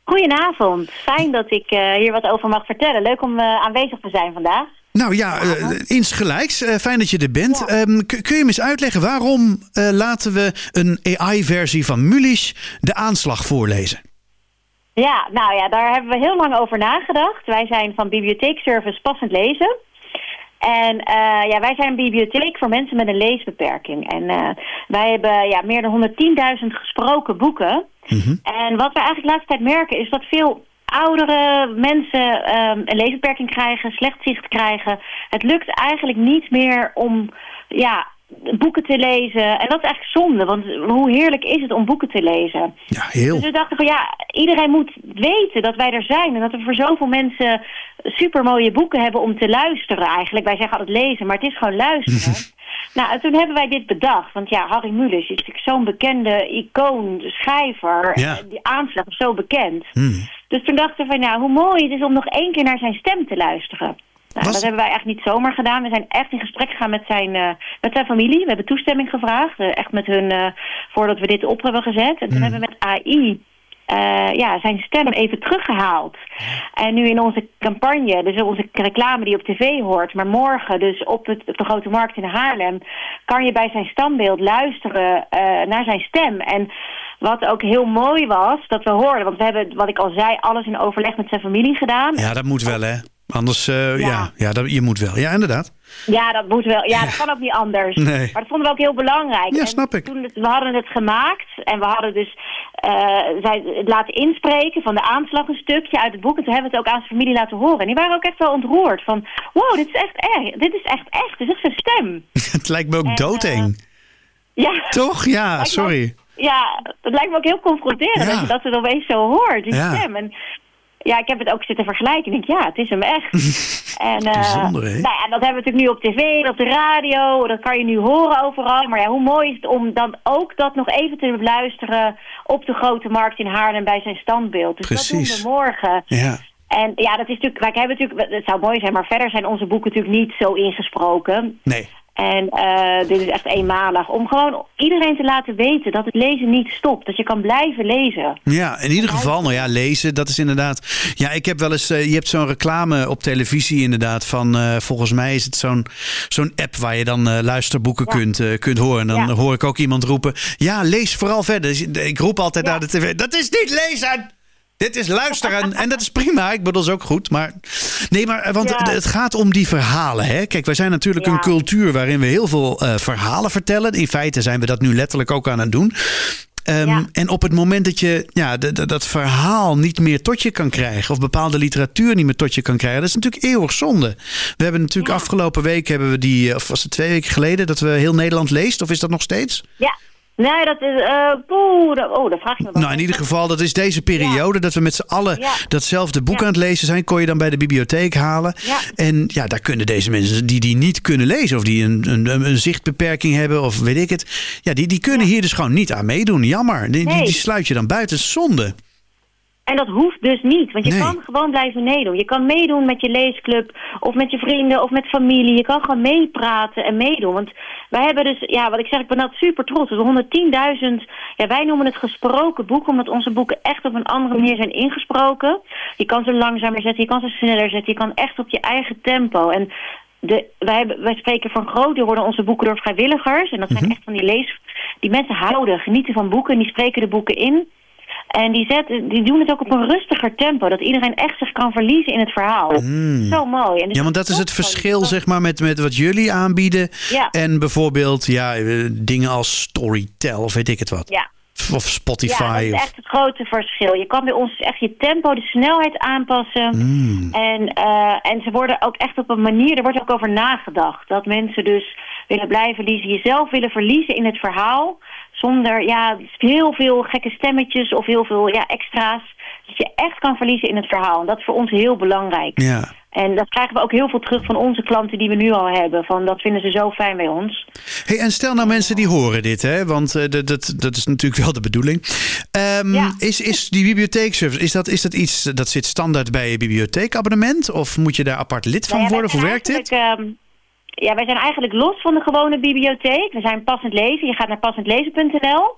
Goedenavond. Fijn dat ik eh, hier wat over mag vertellen. Leuk om eh, aanwezig te zijn vandaag. Nou ja, eh, insgelijks. Eh, fijn dat je er bent. Ehm, kun je me eens uitleggen waarom eh, laten we een AI-versie van Mulisch de aanslag voorlezen? Ja, nou ja, daar hebben we heel lang over nagedacht. Wij zijn van Bibliotheekservice Passend Lezen. En ja, wij zijn een bibliotheek voor mensen met een leesbeperking. En wij hebben ja, meer dan 110.000 gesproken boeken. En wat we eigenlijk de laatste tijd merken is dat veel oudere mensen ehm, een leesbeperking krijgen, slecht zicht krijgen. Het lukt eigenlijk niet meer om ja, boeken te lezen. En dat is eigenlijk zonde, want hoe heerlijk is het om boeken te lezen? Ja, heel. Dus we dachten van ja, iedereen moet weten dat wij er zijn. En dat we voor zoveel mensen supermooie boeken hebben om te luisteren eigenlijk. Wij zeggen altijd lezen, maar het is gewoon luisteren. <laughs> Nou, en toen hebben wij dit bedacht. Want ja, Harry Mulisch is natuurlijk zo'n bekende icoon, schrijver. Ja. Die aanslag is zo bekend. Dus toen dachten we van, nou, hoe mooi het is om nog één keer naar zijn stem te luisteren. Nou, Dat hebben wij echt niet zomaar gedaan. We zijn echt in gesprek gegaan met zijn, eh, met zijn familie. We hebben toestemming gevraagd. eh, echt met hun, eh, voordat we dit op hebben gezet. En toen hebben we met AI ja, zijn stem even teruggehaald. En nu in onze campagne, dus onze reclame die op tv hoort... maar morgen dus op, het, op de Grote Markt in Haarlem... kan je bij zijn standbeeld luisteren naar zijn stem. En wat ook heel mooi was, dat we hoorden... want we hebben, wat ik al zei, alles in overleg met zijn familie gedaan. Ja, dat moet wel, hè? Anders, eh, ja, ja, dat, je moet wel. Ja, inderdaad. Ja, dat moet wel. Ja, dat kan ook niet anders. Nee. Maar dat vonden we ook heel belangrijk. Ja, En snap ik. Toen het- we hadden het gemaakt en we hadden dus eh, zij het laten inspreken van de aanslag een stukje uit het boek. En toen hebben we het ook aan zijn familie laten horen. En die waren ook echt wel ontroerd van, wow, dit is echt echt. Dit is echt echt. Dit is echt zijn stem. <laughs> het lijkt me ook En, doodeng. Ja. Toch? Ja, sorry. Ja, het lijkt me ook heel confronterend Ja. dat je dat er opeens zo hoort, die Ja. stem. En ja, ik heb het ook zitten vergelijken. Ik denk, ja, het is hem echt. <laughs> en, eh, Bijzonder, hè? Nou ja, dat hebben we natuurlijk nu op tv, op de radio. Dat kan je nu horen overal. Maar ja, hoe mooi is het om dan ook dat nog even te beluisteren op de Grote Markt in Haarlem bij zijn standbeeld. Dus dat doen we morgen. Ja. En ja, dat is natuurlijk, wij hebben natuurlijk, het zou mooi zijn, maar verder zijn onze boeken natuurlijk niet zo ingesproken. Nee. En eh, dit is echt eenmalig. Om gewoon iedereen te laten weten dat het lezen niet stopt. Dat je kan blijven lezen. Ja, in ieder geval, nou ja, lezen, dat is inderdaad... Ja, ik heb wel eens, eh, je hebt zo'n reclame op televisie inderdaad van... eh, volgens mij is het zo'n zo'n app waar je dan luisterboeken kunt, kunt horen. En dan Ja. hoor ik ook iemand roepen, ja, lees vooral verder. Dus ik roep altijd naar de tv, dat is niet lezen! Dit is luisteren. en dat is prima. Ik bedoel, dat is ook goed. Maar nee, maar eh, want Ja. het gaat om die verhalen. Hè? Kijk, wij zijn natuurlijk een cultuur waarin we heel veel eh, verhalen vertellen. In feite zijn we dat nu letterlijk ook aan het doen. Ehm, En op het moment dat je ja, dat verhaal niet meer tot je kan krijgen, of bepaalde literatuur niet meer tot je kan krijgen, dat is natuurlijk eeuwig zonde. We hebben natuurlijk afgelopen week, hebben we die, eh, of was het twee weken geleden, dat we heel Nederland leest, of is dat nog steeds? Ja. Nee, dat is... eh poeh, dat, oh, dat vraag je me wel. Nou, in ieder geval, dat is deze periode dat we met z'n allen Ja. datzelfde boek aan het lezen zijn. Kon je dan bij de bibliotheek halen. Ja. En ja, daar kunnen deze mensen die die niet kunnen lezen, of die een, een, een zichtbeperking hebben, of weet ik het. Ja, die, die kunnen hier dus gewoon niet aan meedoen. Jammer. Die, die, Nee. die sluit je dan buiten. Zonde. En dat hoeft dus niet, want je Nee. kan gewoon blijven meedoen. Je kan meedoen met je leesclub of met je vrienden of met familie. Je kan gewoon meepraten en meedoen. Want wij hebben dus, ja, wat ik zeg, ik ben dat super trots. Dus 110.000, ja, wij noemen het gesproken boek, omdat onze boeken echt op een andere manier zijn ingesproken. Je kan ze langzamer zetten, je kan ze sneller zetten, je kan echt op je eigen tempo. En de, wij, hebben, wij spreken een groot deel worden onze boeken door vrijwilligers. En dat zijn echt van die lees... Die mensen houden, genieten van boeken en die spreken de boeken in. En die, die doen het ook op een rustiger tempo. Dat iedereen echt zich kan verliezen in het verhaal. Zo mooi. En dus Ja, want dat is het verschil zeg maar met, met wat jullie aanbieden. Ja. En bijvoorbeeld ja, eh, dingen als Storytel of weet ik het wat. Ja. Of Spotify. Ja, dat is echt het grote verschil. Je kan bij ons echt je tempo, de snelheid aanpassen. Mm. En, eh, en ze worden ook echt op een manier, er wordt ook over nagedacht. Dat mensen dus willen blijven lezen, jezelf willen verliezen in het verhaal. Zonder ja, heel veel gekke stemmetjes of heel veel ja, extra's. Dat je echt kan verliezen in het verhaal. En dat is voor ons heel belangrijk. Ja. En dat krijgen we ook heel veel terug van onze klanten die we nu al hebben. Van, dat vinden ze zo fijn bij ons. Hey, en stel nou mensen die horen dit, hè? want eh, dat, dat, dat is natuurlijk <laughs> wel de bedoeling. Ehm, is, is die bibliotheekservice, is dat, is dat iets dat zit standaard bij je bibliotheekabonnement? Of moet je daar apart lid van Nou ja, worden? Hoe werkt dit? Ja, wij zijn eigenlijk los van de gewone bibliotheek. We zijn passend lezen. Je gaat naar passendlezen.nl.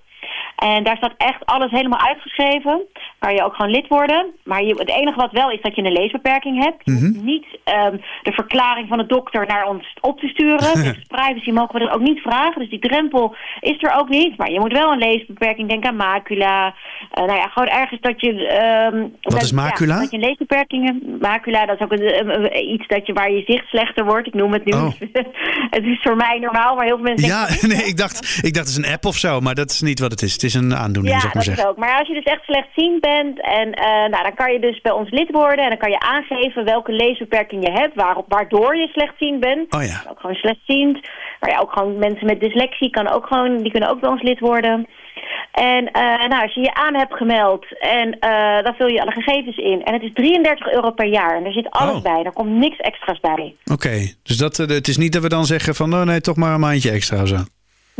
En daar staat echt alles helemaal uitgeschreven. Waar je ook gewoon lid worden. Maar je, het enige wat wel is dat je een leesbeperking hebt. Je hoeft niet ehm, de verklaring van de dokter naar ons op te sturen. <laughs> dus privacy mogen we dat ook niet vragen. Dus die drempel is er ook niet. Maar je moet wel een leesbeperking. Denk aan macula. Eh, nou ja, gewoon ergens dat je... ehm, dat- is macula? Ja, dat je een leesbeperking hebt. Macula, dat is ook een, iets dat je, waar je zicht slechter wordt. Ik noem het nu. Oh. <laughs> het is voor mij normaal, maar heel veel mensen Ja, denken... <laughs> nee, ik dacht, ik dacht het is een app of zo, maar dat is niet wat het is. Het is een aandoening, Ja, zou ik maar dat is zeggen. ook. Maar als je dus echt slechtziend bent, en, eh, nou, dan kan je dus bij ons lid worden. En dan kan je aangeven welke leesbeperking je hebt, waarop, waardoor je slechtziend bent. Oh ja. Ook gewoon slechtziend. Maar ja, ook gewoon mensen met dyslexie kan ook gewoon, die kunnen ook bij ons lid worden. En eh, nou, als je je aan hebt gemeld, en eh, dan vul je alle gegevens in. En het is 33 euro per jaar. En er zit alles Oh. bij. Er komt niks extra's bij. Oké, dus dat, het is niet dat we dan zeggen van, oh nee, toch maar een maandje extra zo.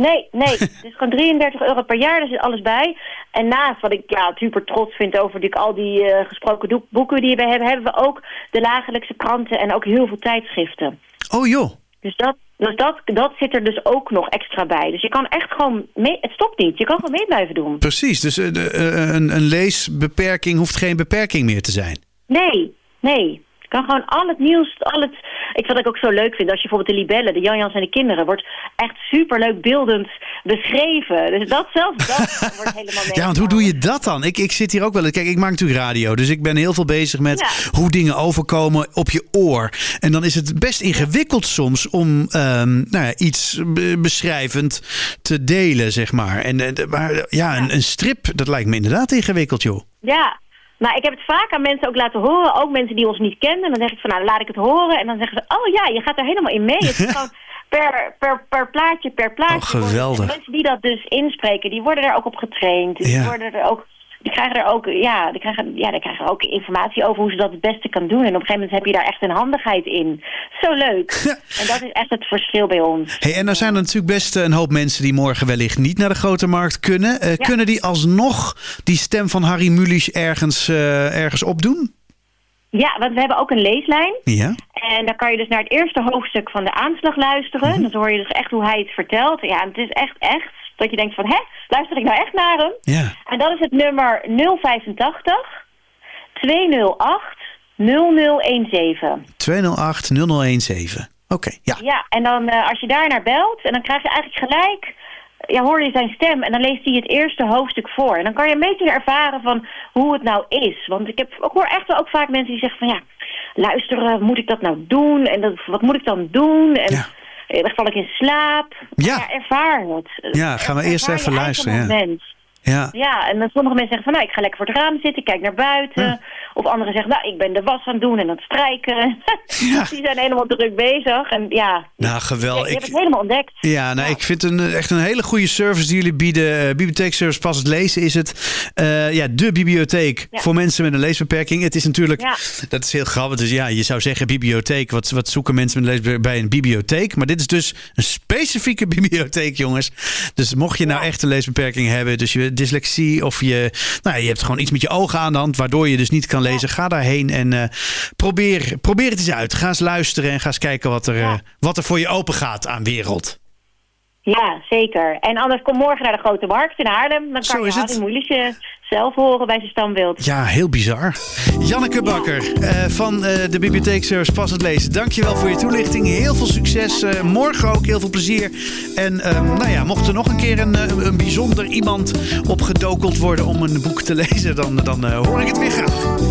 Nee, nee. <laughs> Het is gewoon 33 euro per jaar, daar zit alles bij. En naast wat ik ja, super trots vind over die, al die eh, gesproken boeken die we hebben... hebben we ook de dagelijkse kranten en ook heel veel tijdschriften. Oh joh. Dus dat, dus dat, dat zit er dus ook nog extra bij. Dus je kan echt gewoon... Mee, het stopt niet. Je kan gewoon mee blijven doen. Precies, dus eh, de- eh, een, een leesbeperking hoeft geen beperking meer te zijn. Nee, nee. Kan gewoon al het nieuws, al het... Ik wat ik ook zo leuk vind, als je bijvoorbeeld de libellen, de Jan-Jans en de kinderen, wordt echt superleuk beeldend beschreven. Dus dat zelfs, dat <laughs> wordt helemaal mee. Ja, want hoe doe je dat dan? Ik, ik zit hier ook wel. Kijk, ik maak natuurlijk radio. Dus ik ben heel veel bezig met Ja. hoe dingen overkomen op je oor. En dan is het best ingewikkeld soms om ehm, nou ja, iets be- beschrijvend te delen, zeg maar. En, en- maar ja, een, een strip, dat lijkt me inderdaad ingewikkeld, joh. Ja, nou, ik heb het vaak aan mensen ook laten horen. Ook mensen die ons niet kenden. En dan zeg ik van, nou, laat ik het horen. En dan zeggen ze, oh ja, je gaat er helemaal in mee. Het is <laughs> gewoon per, per, per plaatje, per plaatje. Oh, geweldig. En mensen die dat dus inspreken, die worden daar ook op getraind. Die Ja. worden er ook... Die krijgen er ook, ja, die krijgen, ja, die krijgen er ook informatie over hoe ze dat het beste kan doen. En op een gegeven moment heb je daar echt een handigheid in. Zo leuk. <laughs> en dat is echt het verschil bij ons. Hey, en nou zijn er natuurlijk best een hoop mensen die morgen wellicht niet naar de grote markt kunnen. Eh, Kunnen die alsnog die stem van Harry Mulisch ergens, eh, ergens opdoen? Ja, want we hebben ook een leeslijn. Ja. En dan kan je dus naar het eerste hoofdstuk van de aanslag luisteren. Mhm. Dan hoor je dus echt hoe hij het vertelt. Ja, het is echt echt dat je denkt van, hè, luister ik nou echt naar hem? Ja. En dat is het nummer 085 208 0017. 208 0017. Oké, ja. Ja, en dan eh, als je daar naar belt, en dan krijg je eigenlijk gelijk, ja, hoor je zijn stem en dan leest hij het eerste hoofdstuk voor. En dan kan je een beetje ervaren van hoe het nou is. Want ik, heb, ik hoor echt wel ook vaak mensen die zeggen van ja, luisteren, moet ik dat nou doen? En dat, wat moet ik dan doen? En eh, dan val ik in slaap. Ja. ervaar het. Ja, gaan we eerst even luisteren. Ja. Ja. Ja, en dan sommige mensen zeggen van nou, ik ga lekker voor het raam zitten, ik kijk naar buiten. Of anderen zeggen, nou, ik ben de was aan het doen en aan het strijken. <laughs> Die zijn helemaal druk bezig. En ja, Nou, geweldig. je Ik- hebt het helemaal ontdekt. Ja, nou, ik vind een, echt een hele goede service die jullie bieden. Eh, bibliotheekservice Pas het Lezen is het. eh, ja, de bibliotheek Ja. voor mensen met een leesbeperking. Het is natuurlijk, Ja. dat is heel grappig. Dus ja, je zou zeggen bibliotheek. Wat, wat zoeken mensen met een leesbeperking bij een bibliotheek? Maar dit is dus een specifieke <laughs> bibliotheek, jongens. Dus mocht je nou echt een leesbeperking hebben, dus je dyslexie of je, nou, je hebt gewoon iets met je ogen aan de hand, waardoor je dus niet kan lezen, ga daarheen en eh, probeer, probeer het eens uit. Ga eens luisteren en ga eens kijken wat er, eh, wat er voor je open gaat aan wereld. Ja, zeker. En anders kom morgen naar de Grote Markt in Haarlem. Dan Zo kan je is het. Harry Moelisje zelf horen bij zijn standbeeld. Ja, heel bizar. Janneke Bakker eh, van eh, de Bibliotheekservice Passend Lezen. Dankjewel voor je toelichting. Heel veel succes. morgen ook heel veel plezier. En nou ja, mocht er nog een keer een, een bijzonder iemand opgedokeld worden om een boek te <laughs> lezen, dan, dan hoor ik het weer graag.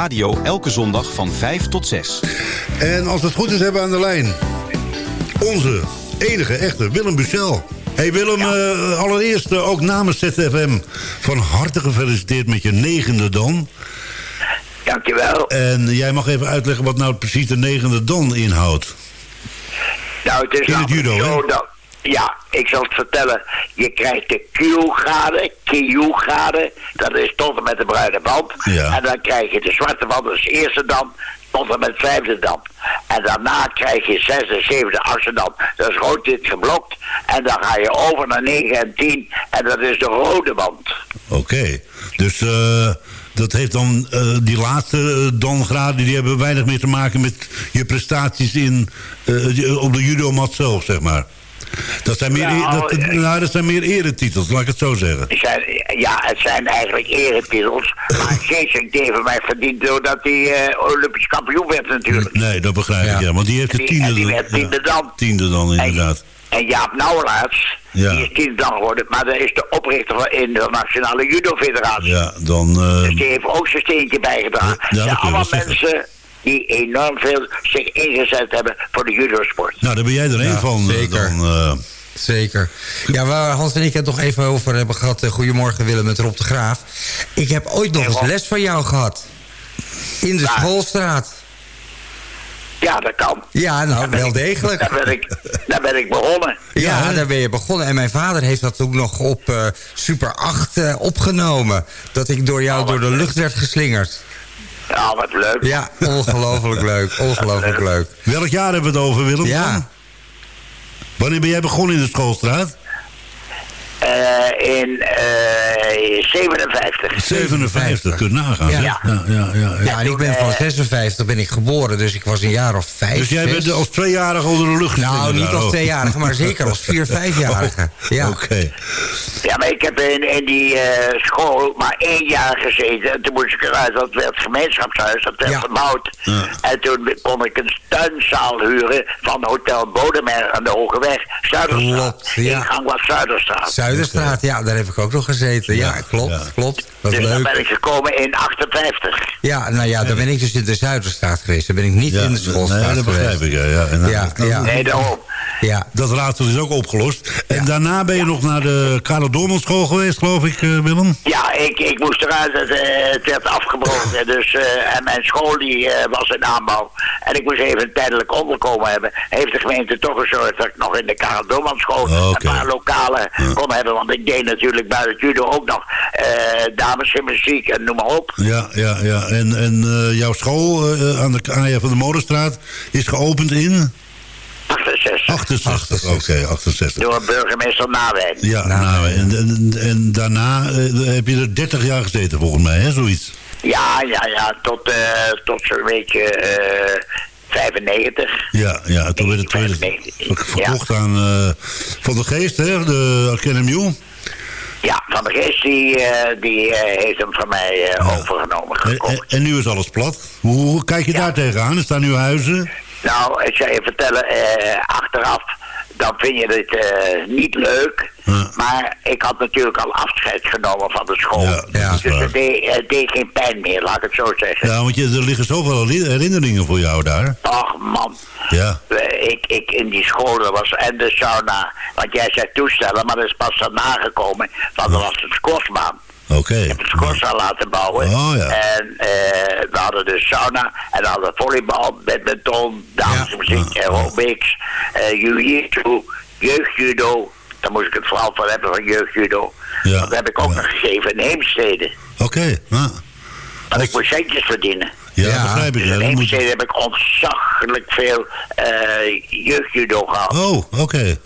Radio elke zondag van 5 tot 6. En als het goed is, hebben we aan de lijn onze enige echte Willem Bucel. Hey Willem, eh, allereerst eh, ook namens ZFM van harte gefeliciteerd met je negende dan. Dankjewel. En jij mag even uitleggen wat nou precies de negende dan inhoudt. Nou, het is In het judo, zo hè? dat... Ja, ik zal het vertellen. Je krijgt de Q-graden, Q-graden. Dat is tot en met de bruine band. Ja. En dan krijg je de zwarte band, dat is de eerste dan. Tot en met vijfde dan. En daarna krijg je zesde, zevende, achtste dan. Dat is rood dit geblokt. En dan ga je over naar 9 en 10. En dat is de rode band. Oké, dus eh, dat heeft dan eh, die laatste eh, dan-graden... die hebben weinig meer te maken met je prestaties in, op de judomat zelf, zeg maar. Dat zijn meer, Nou, dat, eh, nou, dat zijn meer eretitels, laat ik het zo zeggen. Zijn, ja, het zijn eigenlijk eretitels. Maar <laughs> Jason David mij verdient doordat hij eh, Olympisch kampioen werd natuurlijk. Nee, dat begrijp ik, ja. Want die heeft de En die- tiende, en die dan- werd tiende dan. tiende dan, inderdaad. En Jaap Nauwelaars, Ja. die is tiende dan geworden. Maar dat is de oprichter van de Internationale Judo Federatie. Ja, dan... eh, Dus die heeft ook zijn steentje bijgedragen. Ja, zijn kun je allemaal zeggen. Die enorm veel zich ingezet hebben voor de judosport. nou, daar ben jij er één Ja, van. eh, zeker. Dan, eh, Zeker. Ja, waar Hans en ik het nog even over hebben gehad. eh, Goedemorgen Willem met Rob de Graaf. Ik heb ooit nog eens les van jou gehad. In de schoolstraat. Ja, dat kan. Ja, nou, wel degelijk. Daar ben ik, daar ben ik begonnen. Ja, daar ben je begonnen. En mijn vader heeft dat ook nog op Super 8 eh, opgenomen. Dat ik door jou door de lucht werd geslingerd. Ja, wat leuk. Ja, ongelooflijk leuk. Ongelooflijk leuk. welk jaar hebben we het over, Willem? Ja. Wanneer ben jij begonnen in de schoolstraat? Eh, in eh 57. 57, kun je nagaan. Ja. Ja. Ja, ja, ja, Ja, en ik ben van 56 ben ik geboren, dus ik was een jaar of vijf. Dus jij bent als tweejarige onder de lucht Nou, niet daar als tweejarige, maar zeker als vier, <laughs> vijfjarige. Ja. Oké. Ja, maar ik heb in, in die eh, school maar één jaar gezeten. En toen moest ik eruit, dat werd gemeenschapshuis, dat werd Ja. gebouwd. En toen kon ik een tuinzaal huren van Hotel Bodemer aan de Hoge Weg, Zuiderstraat. Klopt, ja. Ingang was Zuiderstraat. Zuiderstraat, ja, daar heb ik ook nog gezeten. Ja, klopt, klopt. Dat is dus dan ben ik gekomen in 58. Ja, nou ja, dan ben ik dus in de Zuiderstraat geweest. Dan ben ik niet Ja, in de schoolstraat nee, dat begrijp geweest. ik, ja. ja. En, Ja, ja. Nee, daarom. Ja. Dat raadsel is ook opgelost. En daarna ben je nog naar de Karel Doorman school geweest, geloof ik, eh, Willem? Ja, ik, ik moest eruit. Het, eh, het werd afgebroken. <laughs> Dus, eh, en mijn school die eh, was in aanbouw. En ik moest even tijdelijk onderkomen hebben. Heeft de gemeente toch gezorgd dat ik nog in de Karel Doorman school een paar lokalen kon hebben. Want ik deed natuurlijk buiten judo ook nog eh damesgymnastiek en noem maar op. Ja, ja, ja. En, en eh, jouw school eh, aan de AJ van de Molenstraat is geopend in? 68. 68, oké, 68. Door burgemeester Nawijn. Ja, nou, en, en, en daarna heb je er 30 jaar gezeten volgens mij, hè, zoiets? Ja, ja, ja, tot, eh tot zo'n beetje eh 95. Ja, ja, toen werd het tweede verkocht aan eh, Van de Geest, hè, de Academy. Ja, Van de Geest die, eh, die eh, heeft hem van mij eh, overgenomen. En, en, nu is alles plat. Hoe, hoe kijk je daar tegenaan? Er staan nu huizen. Nou, ik zou je vertellen, achteraf, dan vind je dit eh, niet leuk. Maar ik had natuurlijk al afscheid genomen van de school. dus het deed, het deed geen pijn meer, laat ik het zo zeggen. Ja, want je, er liggen zoveel heri- herinneringen voor jou daar. Och man, Ja. Eh, ik, ik in die school, was en de sauna. Want jij zei toestellen, maar dat is pas daarna gekomen. Want dat was een squashbaan. Oké. Ik heb een squashbaan laten bouwen. Oh, ja. En eh, we hadden dus sauna. En we hadden volleybal, badminton, damesmuziek, aerobics, eh jiu-jitsu, jeugdjudo. Daar moest ik het vooral van hebben van jeugdjudo. Ja. Dat heb ik ook nog gegeven in Heemstede. Oké, nou, Want ik moest centjes verdienen. Ja, begrijp ik. Dus Ja, in moet... Heb ik ontzaglijk veel eh jeugdjudo gehad. Oh, oké.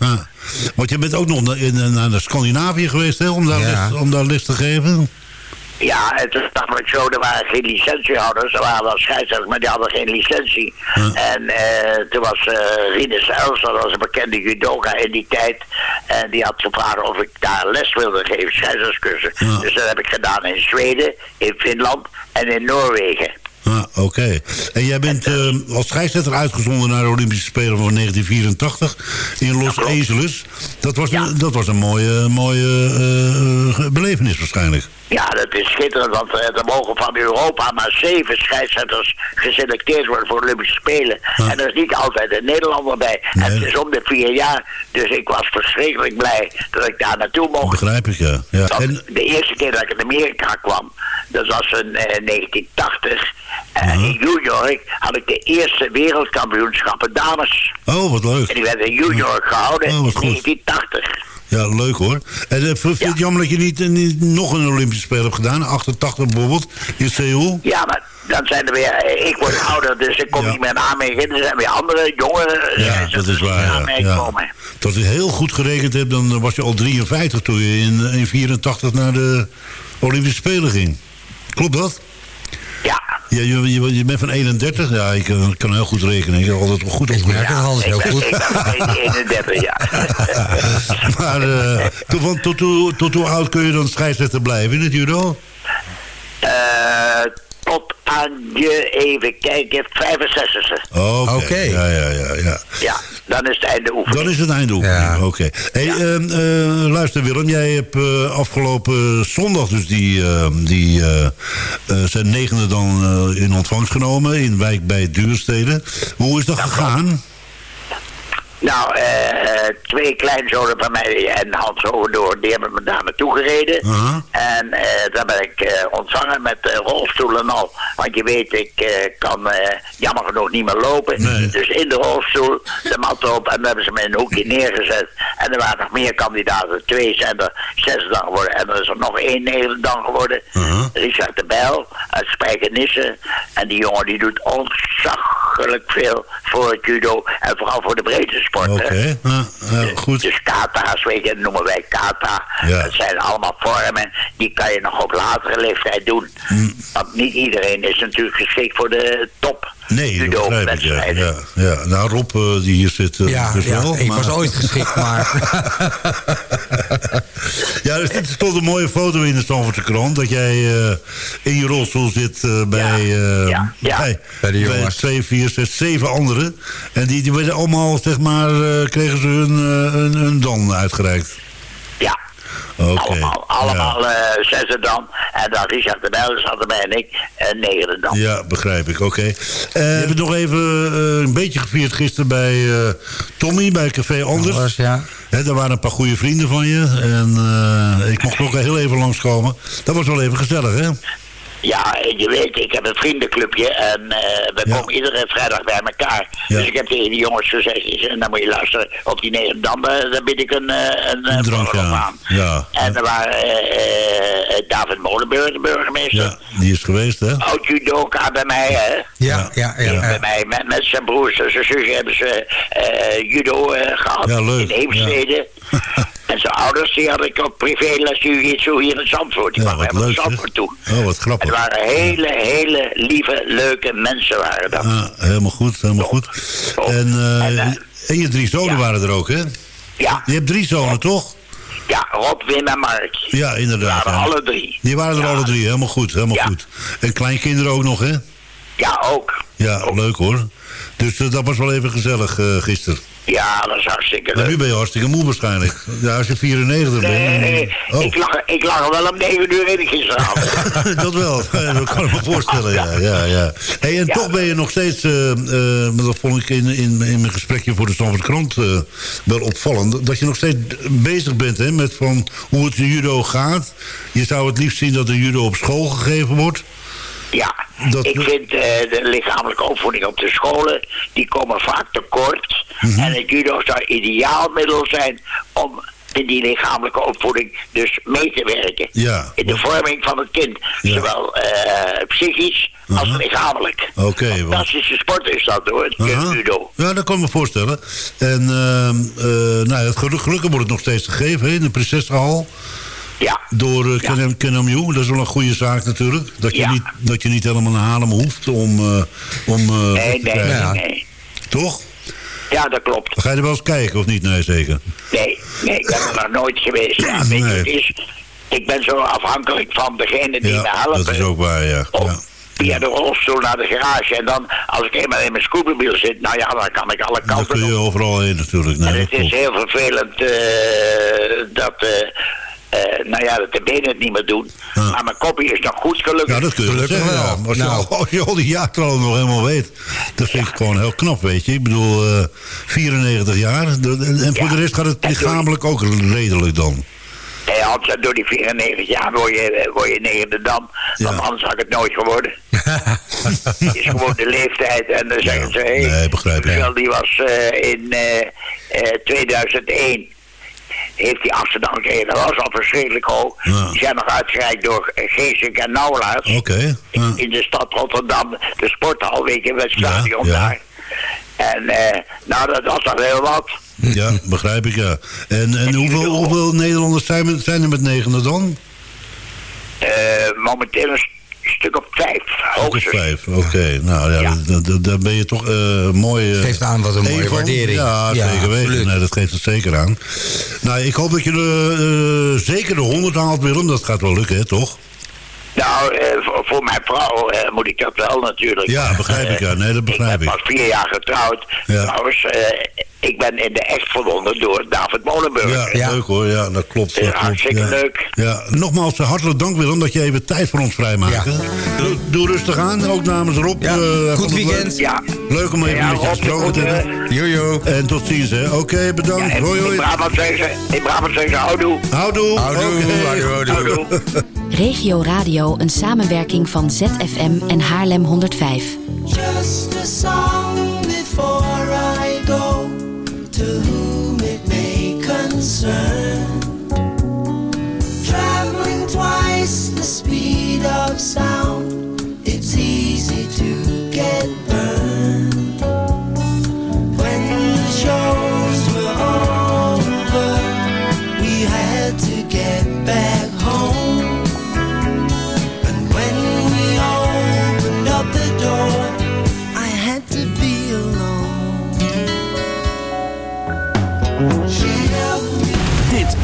Want je bent ook nog naar, Scandinavië geweest, hè, om daar, Ja. les, om daar les te geven? Ja, toen dacht ik zo, er waren geen licentiehouders. Er waren wel scheidsrechters, maar die hadden geen licentie. En eh, toen was eh Rinus dat was een bekende judoka in die tijd. En die had gevraagd of ik daar les wilde geven, scheidsrechtscursus. Dus dat heb ik gedaan in Zweden, in Finland en in Noorwegen. Ah, oké. En jij bent eh, als scheidsrechter uitgezonden naar de Olympische Spelen van 1984 in Los Angeles. Dat was, een, dat was een mooie, mooie eh, belevenis waarschijnlijk. Ja, dat is schitterend, want eh, er mogen van Europa maar zeven scheidsrechters geselecteerd worden voor de Olympische Spelen. En er is niet altijd een Nederlander bij. En het is om de vier jaar, dus ik was verschrikkelijk blij dat ik daar naartoe mocht. Begrijp ik, ja. En, de eerste keer dat ik in Amerika kwam, dat was in eh, 1980. En in New York had ik de eerste wereldkampioenschappen dames. oh, wat leuk. En die werden in New York gehouden Oh, in wat goed. 1980. Ja, leuk hoor. En eh, vind je het jammer dat je niet, eh, niet nog een Olympische Spelen hebt gedaan? 88 bijvoorbeeld, in Seoul? Ja, maar dan zijn er weer, eh, ik word ouder, dus ik kom niet meer in aanmerking. Er zijn weer andere, jongere Ja, dat is waar. Ja, ja. komen. Dat ik heel goed gerekend heb, dan was je al 53 toen je in, in 84 naar de Olympische Spelen ging. Klopt dat? Ja. Ja, je, je, je bent van 31? Ja, ik kan, ik kan heel goed rekenen. Ik heb altijd wel goed opgemerkt. Ja, dat is heel Ik ben, goed. ik ben 31, ja. <laughs> maar eh, tot, tot, tot, tot, tot hoe oud kun je dan scheidsrechter blijven in het judo? Eh, tot aan je, even kijken, 65e. Oké. Ja, ja, ja, ja. Ja, dan is het einde oefening. Dan is het eindoefening, oké. Hey, ehm, eh, luister Willem, jij hebt eh, afgelopen zondag dus die, ehm, die eh, zijn negende dan eh, in ontvangst genomen in wijk bij Duurstede. Hoe is dat gegaan? Nou, eh, eh, twee kleinzonen van mij en Hans Hogendoor, die hebben me daar naartoe gereden. En eh, daar ben ik ontvangen met eh, rolstoel en al. Want je weet, ik kan jammer genoeg niet meer lopen. Dus in de rolstoel, de mat op en dan hebben ze me in een hoekje neergezet. En er waren nog meer kandidaten. Twee zijn er zes dan geworden. En er is er nog één negen dan geworden. Richard de Bijl uit Spijkenisse. En die jongen die doet ontzaglijk veel voor het judo. En vooral voor de breedte sport. Oké, ja, ja, goed. Dus kata's, weet je, dat noemen wij kata. Ja. Dat zijn allemaal vormen, die kan je nog op latere leeftijd doen. Mm. Want niet iedereen is natuurlijk geschikt voor de top Nee, dat begrijp ik. Ja, ja, ja. Nou, Rob, eh, die hier zit, eh, Ja, dus ja, wel. ik was ooit geschikt, maar... <laughs> ja, dus dit stond een mooie foto in de Stamfordse krant... dat jij eh, in je rolstoel zit eh, bij, eh, bij, Bij twee, vier, zes, zeven anderen. En die, die werden allemaal, zeg maar, eh, kregen ze hun, eh, hun, hun dan uitgereikt. Ja. Allemaal, allemaal eh, zesde dan. En dan Richard de Bijl zat erbij en ik en negende dan. Ja, begrijp ik. Oké. Eh, je hebt het nog even eh, een beetje gevierd gisteren bij eh, Tommy, bij Café Anders. ja. Hè, daar waren een paar goede vrienden van je. En eh, ik mocht ook heel even langskomen. Dat was wel even gezellig, hè? Ja, en je weet, ik heb een vriendenclubje en eh, we komen iedere vrijdag bij elkaar. Ja. Dus ik heb tegen die jongens gezegd, zeg, dan moet je luisteren, op die negen dan, eh, dan bied ik een, eh, een, Een aan. aan. Ja. En er waren eh, eh, David Molenburg, de burgemeester. ja, die is geweest, hè? Oud judoka bij mij, hè? Ja, ja, ja. Bij mij, met, met zijn broers en zijn zusje hebben ze eh, judo eh, gehad Ja, leuk. in Heemstede. <laughs> en zijn ouders, die had ik op privéles hier, zo hier in Zandvoort. Die kwamen helemaal leuk, Zandvoort toe. Oh, wat Het grappig. waren hele, hele lieve, leuke mensen waren dat. Ja, helemaal goed, helemaal goed. En, eh, en je drie zonen waren er ook, hè? Ja. Je hebt drie zonen, toch? Ja, Rob, Wim en Mark. Ja, inderdaad. waren ja. alle drie. Die waren er alle drie, helemaal goed, helemaal goed. En kleinkinderen ook nog, hè? Ja, ook. Ja, leuk hoor. Dus eh, dat was wel even gezellig eh, gisteren. Ja, dat was hartstikke Maar leuk. nu ben je hartstikke moe waarschijnlijk. Ja, als je 94 bent. Nee, Oh. ik, lag, ik lag er wel om 9 uur in gisteravond. <laughs> dat wel, dat kan ik me voorstellen, ja. ja, ja. Hey, en toch ben je nog steeds, eh, dat vond ik in, in, in mijn gesprekje voor de Stamford Krant wel opvallend, dat je nog steeds bezig bent hè, met van hoe het de judo gaat. Je zou het liefst zien dat de judo op school gegeven wordt. Ja, Dat- ik vind eh, de lichamelijke opvoeding op de scholen, die komen vaak tekort. Mhm. En het judo zou ideaal middel zijn om in die lichamelijke opvoeding dus mee te werken. Ja. In de vorming van het kind. Zowel eh, psychisch als lichamelijk. Oké, want- Fantastische sport is dat hoor, het Aha. judo. Ja, dat kan ik me voorstellen. En ehm, eh, nou, het geluk, gelukkig wordt het nog steeds gegeven in de Prinsessenhal. Ja. Door uh, Kenem Yu. Dat is wel een goede zaak natuurlijk. Dat je, Ja. niet, dat je niet helemaal naar Haarlem hoeft om, eh om eh, Nee, nee, nee. Toch? Ja, dat klopt. Ga je er wel eens kijken of niet? Nee, zeker. Nee, nee, ik ben er nog nooit geweest. Ja, weet je, Nee. het is, ik ben zo afhankelijk van degene die me Ja, helpen. dat is ook waar, ja. ja. via de rolstoel naar de garage. En dan, als ik eenmaal in mijn scooterbiel zit, nou ja, dan kan ik alle Dan kanten kun je overal heen natuurlijk. Nee, En het is heel vervelend dat, eh, nou ja, dat de benen het niet meer doen. Maar mijn kopje is nog goed gelukkig. Ja, dat kun je wel Gelukkig zeggen. Ja. Als, je, Nou. al- als je al die jaartallen nog helemaal weet. Dat vind ik gewoon heel knap, weet je. Ik bedoel, eh 94 jaar. De- En, voor de rest gaat het lichamelijk ook redelijk dan. Nee, als door die 94 jaar word je, word je negende dan. Want anders had ik het nooit geworden. <laughs> Het is gewoon de leeftijd. En dan zeggen ze, hé, Nee, begrijp ik. Die was eh, in eh, eh, 2001. Heeft die Amsterdam gekregen. Dat was al verschrikkelijk hoog. Ja. Die zijn nog uitgereikt door Geesink en Nauwlaars. Oké. ja. In de stad Rotterdam. De sporthal, weet je, het stadion ja. daar. En eh, nou, dat was toch heel wat. Ja, begrijp ik, ja. En, en hoeveel, hoeveel Nederlanders zijn, zijn er met negende dan? Eh, momenteel een st- stuk op vijf. Ook Hoogstens. vijf, oké. Nou ja, daar ben je toch eh mooi... eh, Geeft aan wat een mooie waardering. Ja, Ja, zeker weten. Nee, dat geeft het zeker aan. Nou, ik hoop dat je de, eh, zeker de 100 haalt, Willem. Dat gaat wel lukken, hè, toch? Nou, eh, voor, voor mijn vrouw eh, moet ik dat wel natuurlijk. Ja, begrijp ik, ja. Nee, dat begrijp ik. ik. ben pas vier jaar getrouwd. Ja. Trouwens, eh, ik ben in de echt verbonden door David Molenburg. Ja, leuk hoor. Ja, dat klopt. Ja, Dat klopt. hartstikke ja. leuk. Ja, nogmaals eh, hartelijk dank Willem dat je even tijd voor ons vrijmaakt. Doe, doe rustig aan, ook namens Rob. Ja, eh, goed weekend. Leuk, Ja. leuk om even Ja, met je gesproken te hebben. Jojo. En tot ziens, hè. Oké, bedankt. En hoi, In hoi. Brabant zeggen ze, in Brabant zeggen ze houdoe. Houdoe. Houdoe, houdoe. Houdoe. Regio Radio, een samenwerking van ZFM en Haarlem 105. Just a song before I go to whom it may concern. Traveling twice the speed of sound, it's easy to get burned.